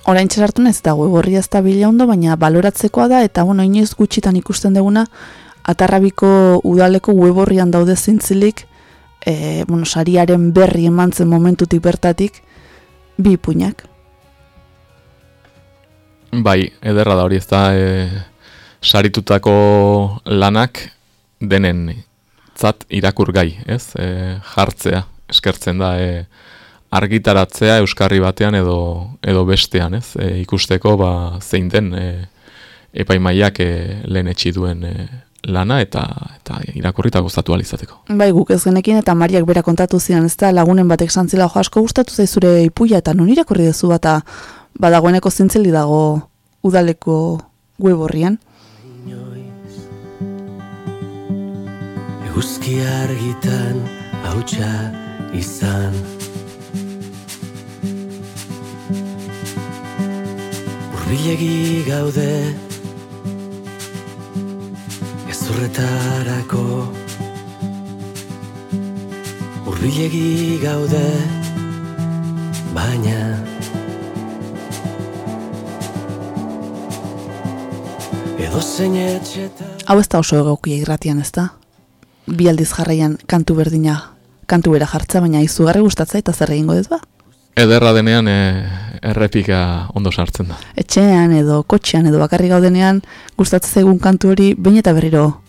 B: Orain txasartu ez da web horri ez da bila ondo, baina baloratzekoa da, eta bueno, inoiz gutxitan ikusten duguna, atarrabiko udaleko web horrian daude zintzilik, e, bueno, sariaren berri eman zen momentutik bertatik, bi ipuinak.
A: Bai, ederra da hori ez da e, saritutako lanak denen zat irakurgai, ez? E, jartzea, eskertzen da e, argitaratzea euskarri batean edo edo bestean, ez? E, ikusteko ba zein den e, epaimaiak e, lehen etxi duen e, lana eta eta irakurri eta gozatu ahal izateko.
B: Bai, guk ez genekin eta Mariak bera kontatu zidan, ez da lagunen batek santzila jo asko gustatu zaizure ipuia eta non irakurri duzu bata badagoeneko zintzeli dago udaleko web horrian.
D: inoiz Eguzki argitan hautsa izan Urbilegi gaude Ezurretarako Urbilegi gaude Baina Edo zein etxetan
B: Hau ez da oso egokia irratian, ez da? Bi aldiz jarraian kantu berdina, kantu bera jartza, baina izugarri gustatza eta zer egingo ez ba?
A: Ederra denean e, errepika ondo sartzen da.
B: Etxean edo kotxean edo bakarri gaudenean gustatzen zaigun kantu hori behin eta berriro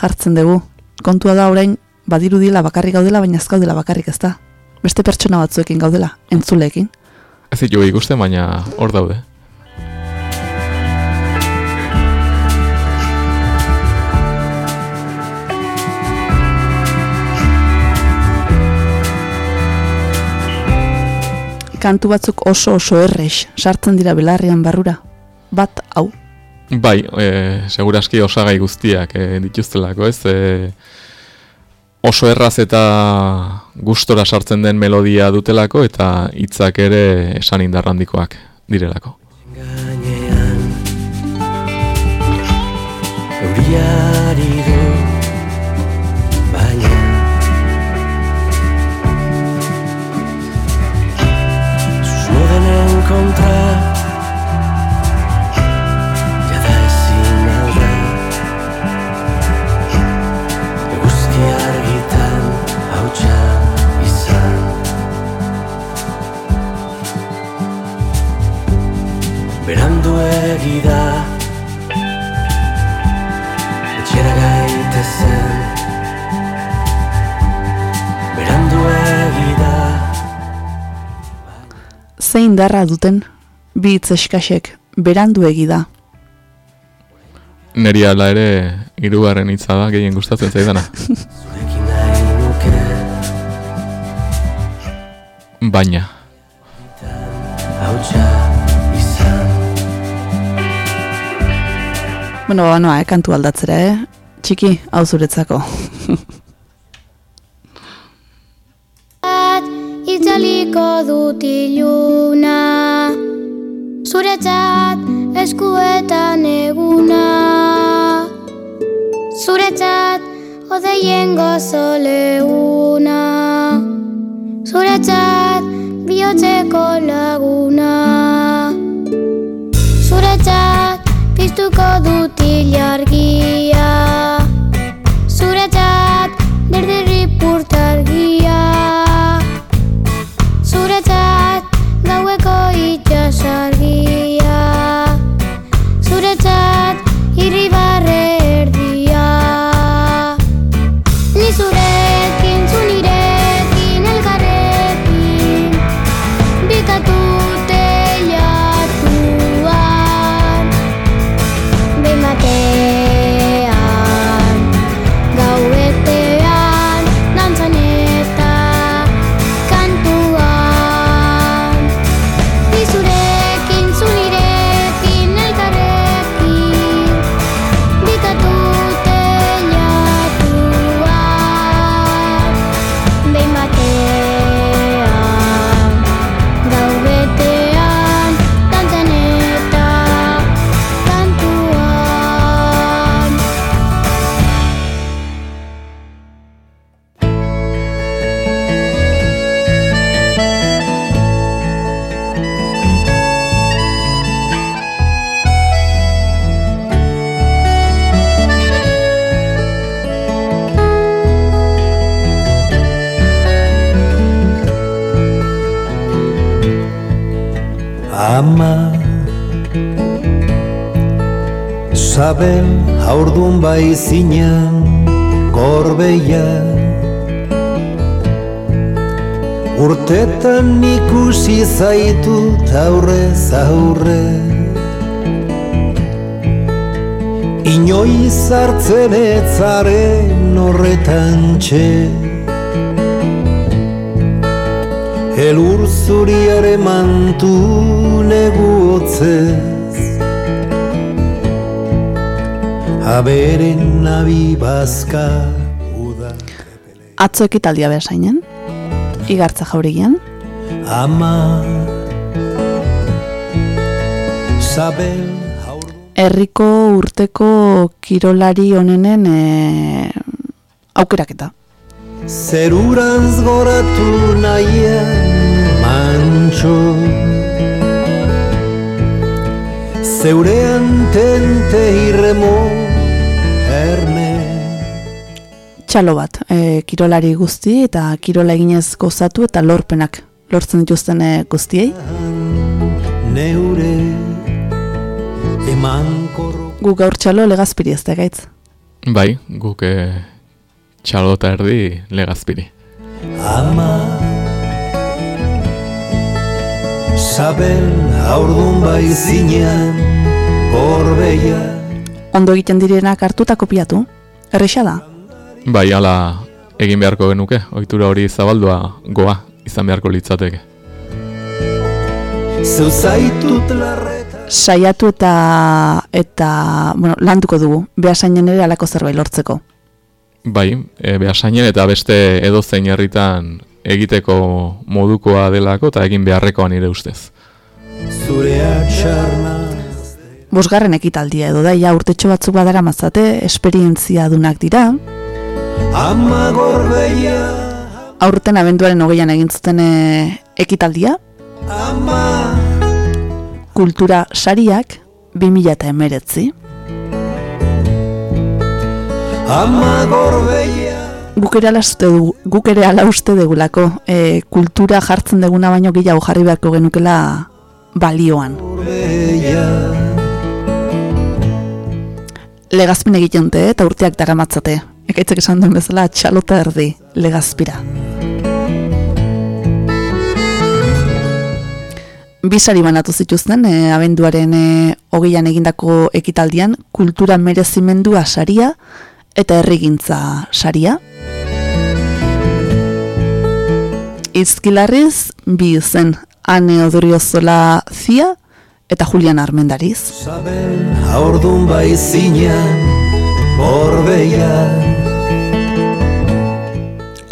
B: jartzen dugu. Kontua da orain badirudiela bakarrik gaudela, baina ez gaudela bakarrik ez da. Beste pertsona batzuekin gaudela, entzuleekin.
A: Ez ditu ikusten, baina hor daude.
B: Kantu batzuk oso oso errex, sartzen dira belarrian barrura. Bat hau.
A: Bai, e, seguraski osagai guztiak e, dituztelako, ez? E, oso erraz eta gustora sartzen den melodia dutelako eta hitzak ere esan indarrandikoak direlako.
D: gainean
I: Berandu egida Etxera gaitezen. Berandu egida
B: Zein darra duten, bi hitz eskasek, berandu egida.
A: Neri ala ere hirugarren hitza da gehien gustatzen zaidana. Baina,
B: Bueno, ba, noa, eh, kantu aldatzera, eh? Txiki, hau zuretzako.
J: Itzaliko dut iluna Zuretzat eskuetan eguna Zuretzat odeien gozo leuna Zuretzat bihotzeko laguna Zuretzat piztuko dut ilargia
D: bai zinen gorbeia. Urtetan ikusi zaitut aurrez aurre. Inoiz hartzen etzaren horretan txe. Elur zuriare mantu negu Aberen nabi bazka uda
B: Atzo ekitaldia behasainen, igartza jaurigian.
D: Ama Sabel haurdun
B: Herriko urteko kirolari onenen e, aukeraketa.
D: Zerurantz goratu nahian mantxo Zeurean tente irremo
B: Txalo bat, e, kirolari guzti eta kirola eginez gozatu eta lorpenak lortzen dituzten e, guztiei.
D: Neure emankorro
B: Gu gaur txalo legazpiri ez da gaitz.
A: bai, guk eh, txalota erdi legazpiri.
D: Ama Sabel haurdun bai zinean Gorbeia
B: Ondo egiten direnak hartu eta kopiatu. Erresa da.
A: Bai, ala egin beharko genuke, ohitura hori zabaldua goa izan beharko litzateke.
B: Saiatu eta eta bueno, landuko dugu. Behasainen ere alako zerbait lortzeko.
A: Bai, e, behasainen eta beste edozein herritan egiteko modukoa delako eta egin beharrekoa nire ustez.
B: Bosgarren ekitaldia edo daia urtetxo batzuk badara mazate, esperientzia dunak dira.
D: Ama gorbeia
B: Aurten abenduaren hogeian egin zuten e, ekitaldia,
D: Ama
B: kultura sariak 2000 eta emeretzi.
D: Ama gorbeia
B: Guk ere uste dugu, guk ere ala uste degulako, e, kultura jartzen deguna baino gehiago jarri beharko genukela balioan. Legazpin egiten dute eta urteak daramatzate. Ekaitzek esan duen bezala txalota erdi legazpira. Bisari banatu zituzten, e, abenduaren e, hogeian egindako ekitaldian, kultura merezimendua saria eta errigintza saria. Izkilarriz, bi zen, Ane Odriozola Zia eta Julian Armendariz.
D: Sabel haurdun bai zinean Gorbeia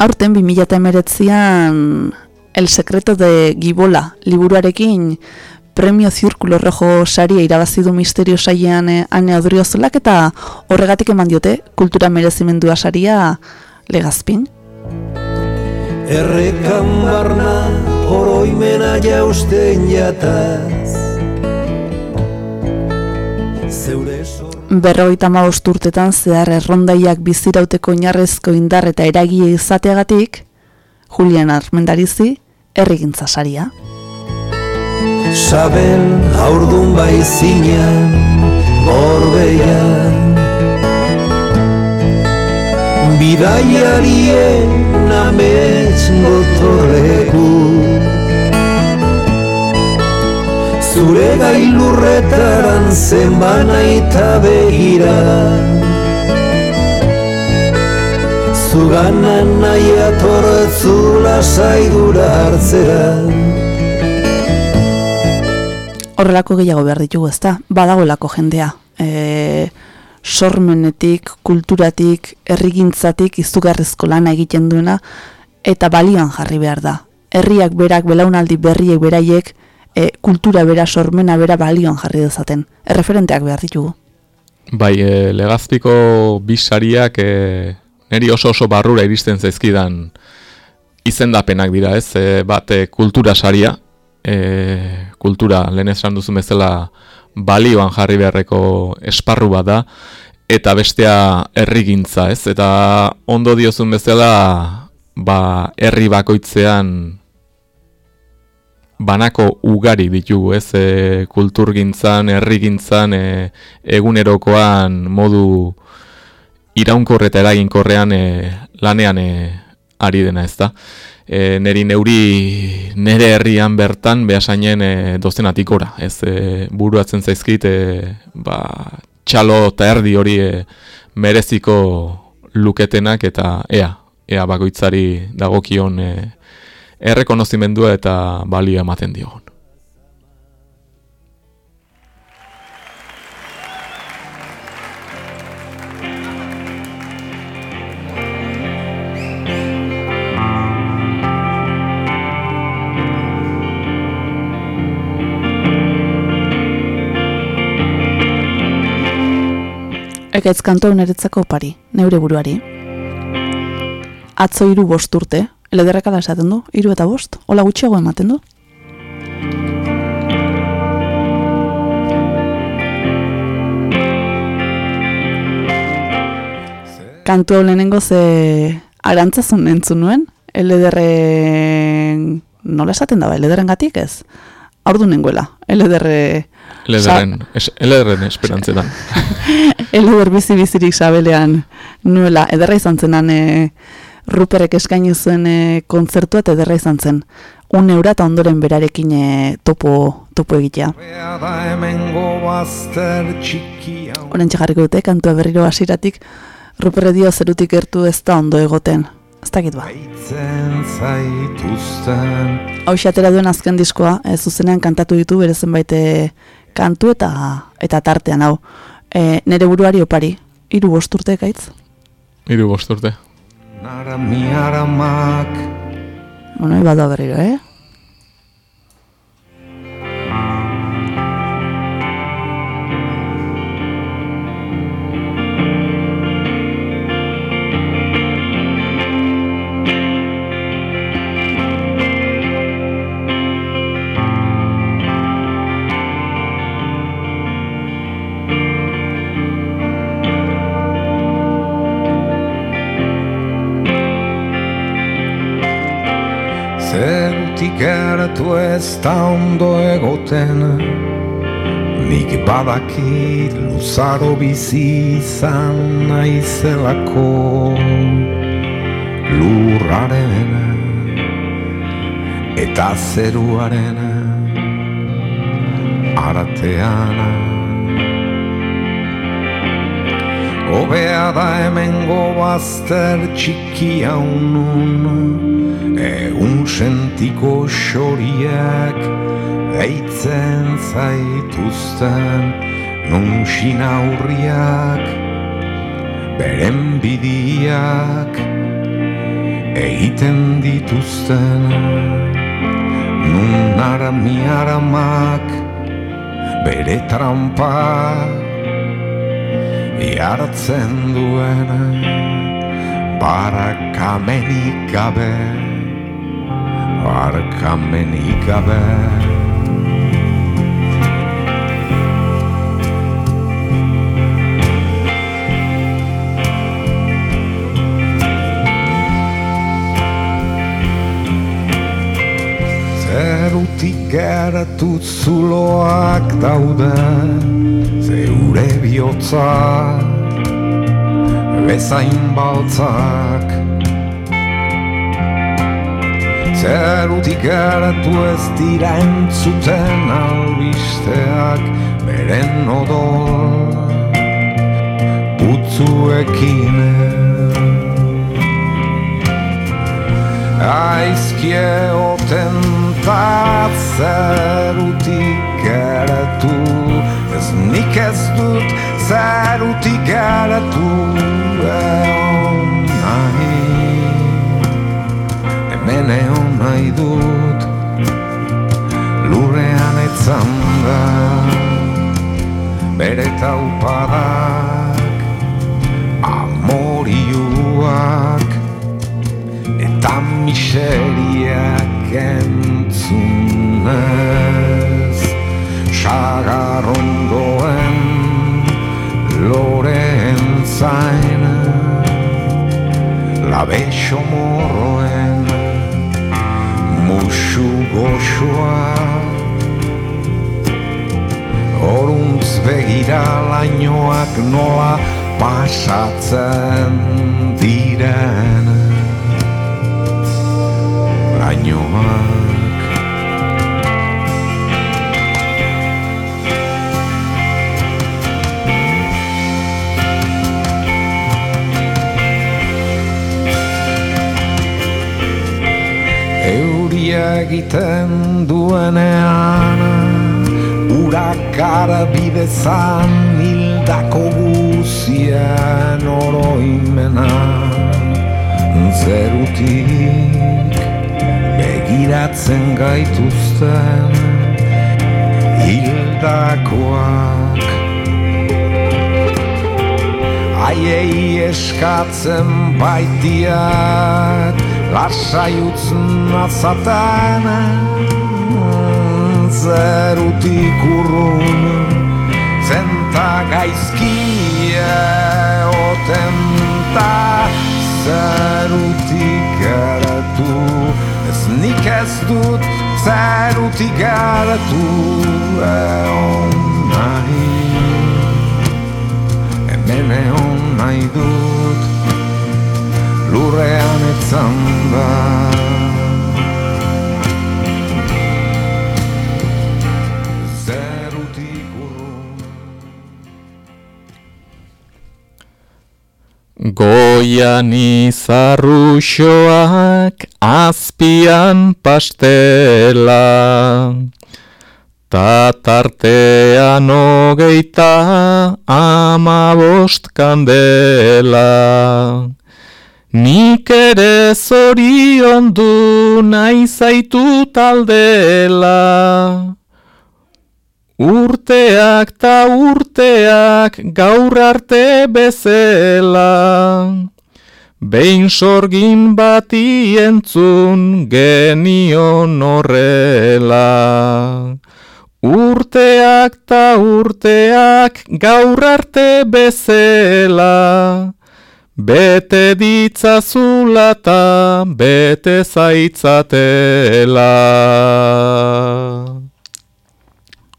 B: Aurten 2019an El Secreto de Gibola liburuarekin Premio Zirkulo Rojo saria irabazi du misterio saian eh, Ane Odriozolak eta horregatik eman diote kultura merezimendua saria legazpin.
D: Errekan barna oroimena jausten jataz Zeure sor
B: Berrogeita hamabost urtetan zehar errondaiak bizirauteko oinarrezko indar eta eragie izateagatik, Julian Armendarizi, errigintza saria.
D: Sabel haurdun bai zinean Gorbeian Bidaiarien amets gotorreku Zure gailurretaran zenban aita begira Zuganan nahi atortzula saigura hartzera
B: Horrelako gehiago behar ditugu ezta, badagoelako jendea. E, sormenetik, kulturatik, errigintzatik izugarrizko lana egiten duena, eta balioan jarri behar da. Herriak berak, belaunaldi berriek beraiek, e, kultura bera, sormena bera balioan jarri dezaten. Erreferenteak behar ditugu.
A: Bai, e, legazpiko bisariak e, niri oso oso barrura iristen zaizkidan izendapenak dira, ez? E, bat e, kultura saria, e, kultura lehen esan duzu bezala balioan jarri beharreko esparru bat da, eta bestea herrigintza, ez? Eta ondo diozun bezala ba, herri bakoitzean banako ugari ditugu, ez? E, kulturgintzan, herrigintzan, e, egunerokoan modu iraunkor eta eraginkorrean e, lanean e, ari dena, ez da? E, neri neuri nere herrian bertan behasainen e, dozenatik ora, ez e, buruatzen zaizkit e, ba, txalo eta erdi hori e, mereziko luketenak eta ea, ea bakoitzari dagokion e, errekonozimendua eta balio ematen diogun.
B: Ekaitz kanto uneretzako opari, neure buruari. Atzo hiru bost urte, elederrek ala esaten du, hiru eta bost, hola gutxiago ematen du. Kantu hau lehenengo ze arantzazun entzun nuen, elederren, nola esaten daba, elederren gatik ez? Aurdu nengoela, elederre...
A: Elederren, es, elederren esperantzetan.
B: Eleder bizi bizirik sabelean nuela, ederra izan zenan e, Ruperek eskaini zuen e, kontzertua eta ederra izan zen. Un eura eta ondoren berarekin e, topo, topo egitea. Horen jarriko dute, kantua berriro hasiratik Ruperre dio zerutik gertu ez da ondo egoten. Ez dakit ba. Hau atera duen azken diskoa, e, zuzenean kantatu ditu bere zenbait kantu eta eta tartean hau. E, nere buruari opari, hiru bost urte gaitz.
A: Hiru bost urte.
B: Bueno, iba da berriro, eh?
K: Geratu ez da ondo egoten. Nik badakit luzaro bizi izan naizelako. Lurraren eta zeruaren artean Obea da hemengo bazter txikia unun. Egun sentiko xoriak Eitzen zaituzten. Nun sinaurriak Beren bidiak Egiten dituzten. Nun arami aramak Bere trampak Iartzen duen Barakamenik gabe Barakamenik gabe Zerutik geratu zuloak daude Zeure bihotza Bezain baltzak. Zerutik geratu ez dira entzuten albisteak Beren odol Utzuekin Aizkie oten bat zerutik geratu Ez nik ez dut zerutik geratu egon nahi Hemen egon nahi dut lurrean etzan da Bere taupadak miseriak entzunez Sagarrondoen loreen zain Labexo morroen musu goxoa Horuntz begira lainoak nola pasatzen diren lainoak Euria egiten duenean Urakara bidezan hildako guzien oroimenan Zerutik begiratzen gaituzten hildakoak. Aiei eskatzen baitiak lasai utzen azaten zerutik urrun zenta gaizkia oten ta zerutik geratu Ez nik ez dut zerutik geratu egon nahi. Hemen egon nahi dut lurrean etzan da
A: Goian izarruxoak azpian pastela Ta tartean hogeita amabost kandela. Nik ere zorion du nahi zaitu taldela. Urteak ta urteak gaur arte bezela Behin sorgin bati entzun genion horrela Urteak ta urteak gaur arte bezela Bete ditzazula ta bete zaitzatela.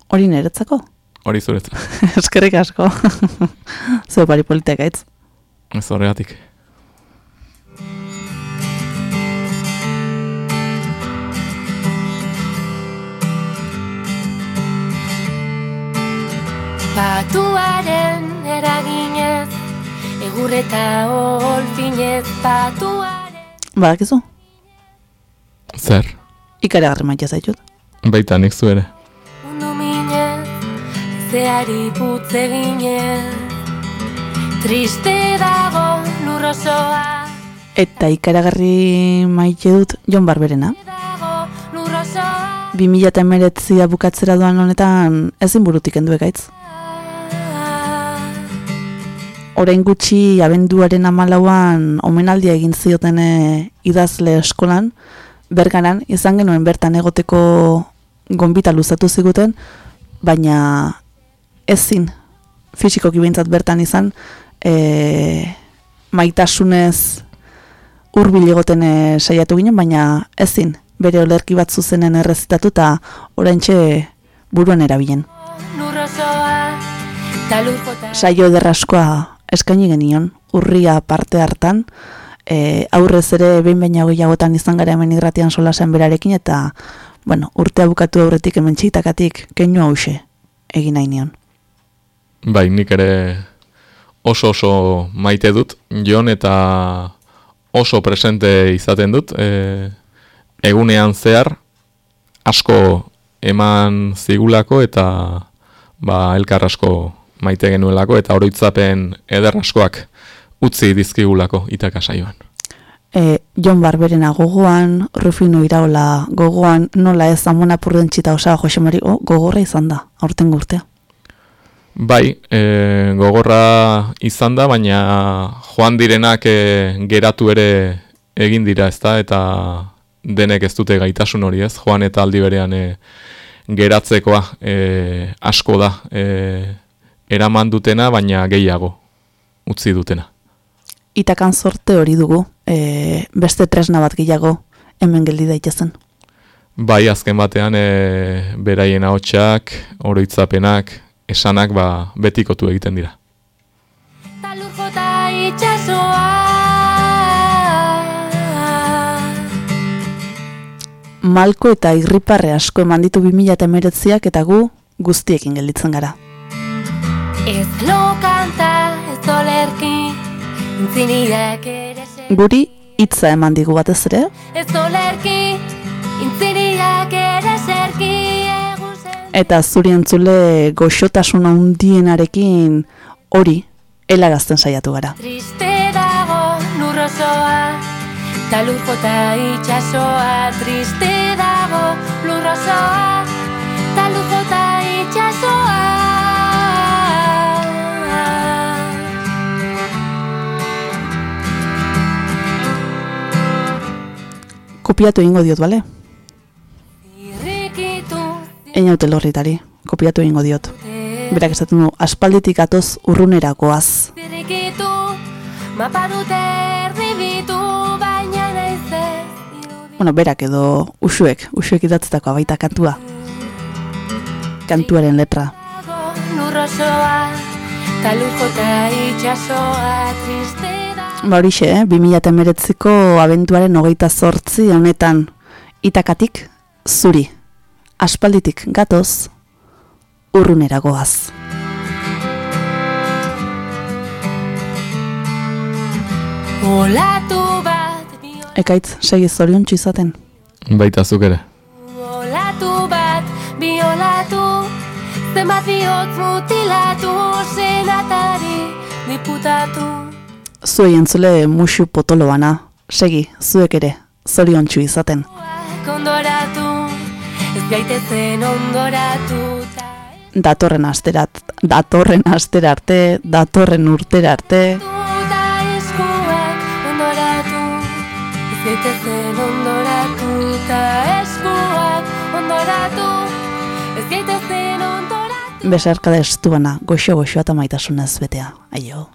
B: Hori niretzako?
A: Hori zuretzat.
B: Eskerrik asko. Zue pari politek gaitz.
A: Ez horregatik.
E: Patuaren eraginez, egur eta olfinez, patuaren...
B: Badakizu?
A: Zer?
B: Ikare garri maitea zaitut.
A: Baita nik zu ere.
E: Mundu minez, zeari putz eginez, triste dago lurrosoa,
B: Eta ikaragarri maite dut Jon Barberena.
E: dago lurrosoa.
B: 2019 bukatzera doan honetan ezin burutik endu egaitz. Orain gutxi abenduaren amalauan omenaldia egin zioten eh, idazle eskolan, bergaran. Izan genuen bertan egoteko gonbita luzatu ziguten, baina ezin fisikoki behintzat bertan izan e, maitasunez hurbil egoten eh, saiatu ginen, baina ezin. Bere olerki bat zuzenen errezitatu eta oraintxe buruan erabilen. Saio derraskoa eskaini genion, urria parte hartan, e, aurrez ere behin baina gehiagotan izan gara hemen irratian solasen berarekin, eta, bueno, urtea bukatu aurretik hemen txitakatik keinu hause egin nahi nion.
A: Bai, nik ere oso oso maite dut, Jon eta oso presente izaten dut, e, egunean zehar asko eman zigulako eta ba, elkar asko maite genuelako eta oroitzapen eder askoak utzi dizkigulako itaka saioan.
B: E, Jon Barberena gogoan, Rufino Iraola gogoan, nola ez amona purdentxita osa Josemari, oh, gogorra izan da, aurten urtea.
A: Bai, e, gogorra izan da, baina joan direnak e, geratu ere egin dira, ezta eta denek ez dute gaitasun hori, ez? Joan eta aldi berean e, geratzekoa e, asko da e, eraman dutena, baina gehiago utzi dutena.
B: Itakan sorte hori dugu, e, beste tresna bat gehiago hemen geldi daitezen.
A: Bai, azken batean e, beraien ahotsak, oroitzapenak, esanak ba, betikotu egiten dira.
E: Ta lurjota itxasoa.
B: Malko eta irriparre asko eman ditu 2019ak eta gu guztiekin gelditzen gara.
E: Ez lo kanta, ez olerki, intziniak ere.
B: Guri hitza eman digu batez ere,
E: Ez olerki, intziniak ere serki zen.
B: eta zuri entzule goxotasun handienarekin hori helagazten saiatu gara.
E: Triste dago lurrosoa, ta lurjota itxasoa. Triste dago lurrosoa, ta lurjota itxasoa.
B: Kopiatu egingo diot, bale? Einaute lorritari, kopiatu egingo diot. Berak esaten du, aspalditik atoz urrunera goaz.
E: Zirrikitu, mapa dute erdibitu, baina naiz ez
B: Bueno, berak edo usuek, usuek idatzetako baita kantua. Kantuaren letra.
E: lurrosoa, ta lurjota itxasoa, triste.
B: Ba horixe, eh? 2019ko abentuaren hogeita zortzi honetan itakatik zuri. Aspalditik gatoz, urrunera goaz.
E: Olatu bat,
B: Ekaitz, segi zoriontsu izaten.
A: Baita zuk ere.
E: olatu bat, bi olatu, zenbat bihotz mutilatu, senatari diputatu.
B: Zuei entzule musu potolo bana, segi, zuek ere, izaten.
E: Ez gaitezen ondoratu, ta
B: Datorren asterat, datorren astera arte, datorren urtera arte,
E: eskuak ondoratu Ez gaitezen ondoratu Eta eskuak ondoratu Ez gaitezen ondoratu
B: besarkada estuana, goxo-goxo eta maitasunez betea. Aio.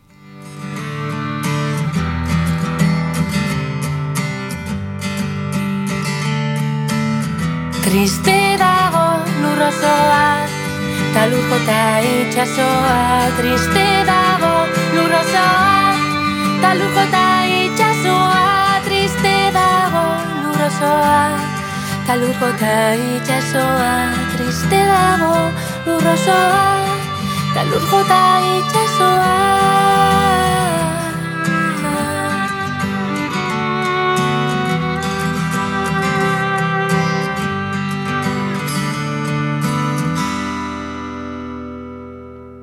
E: Triste dago lurrozoa Ta lurko ta itxasoa Triste dago lurrozoa Ta lurko ta itxasoa Triste dago lurrozoa Ta lurko ta itxasoa Triste dago lurrozoa Ta lurko ta itxasoa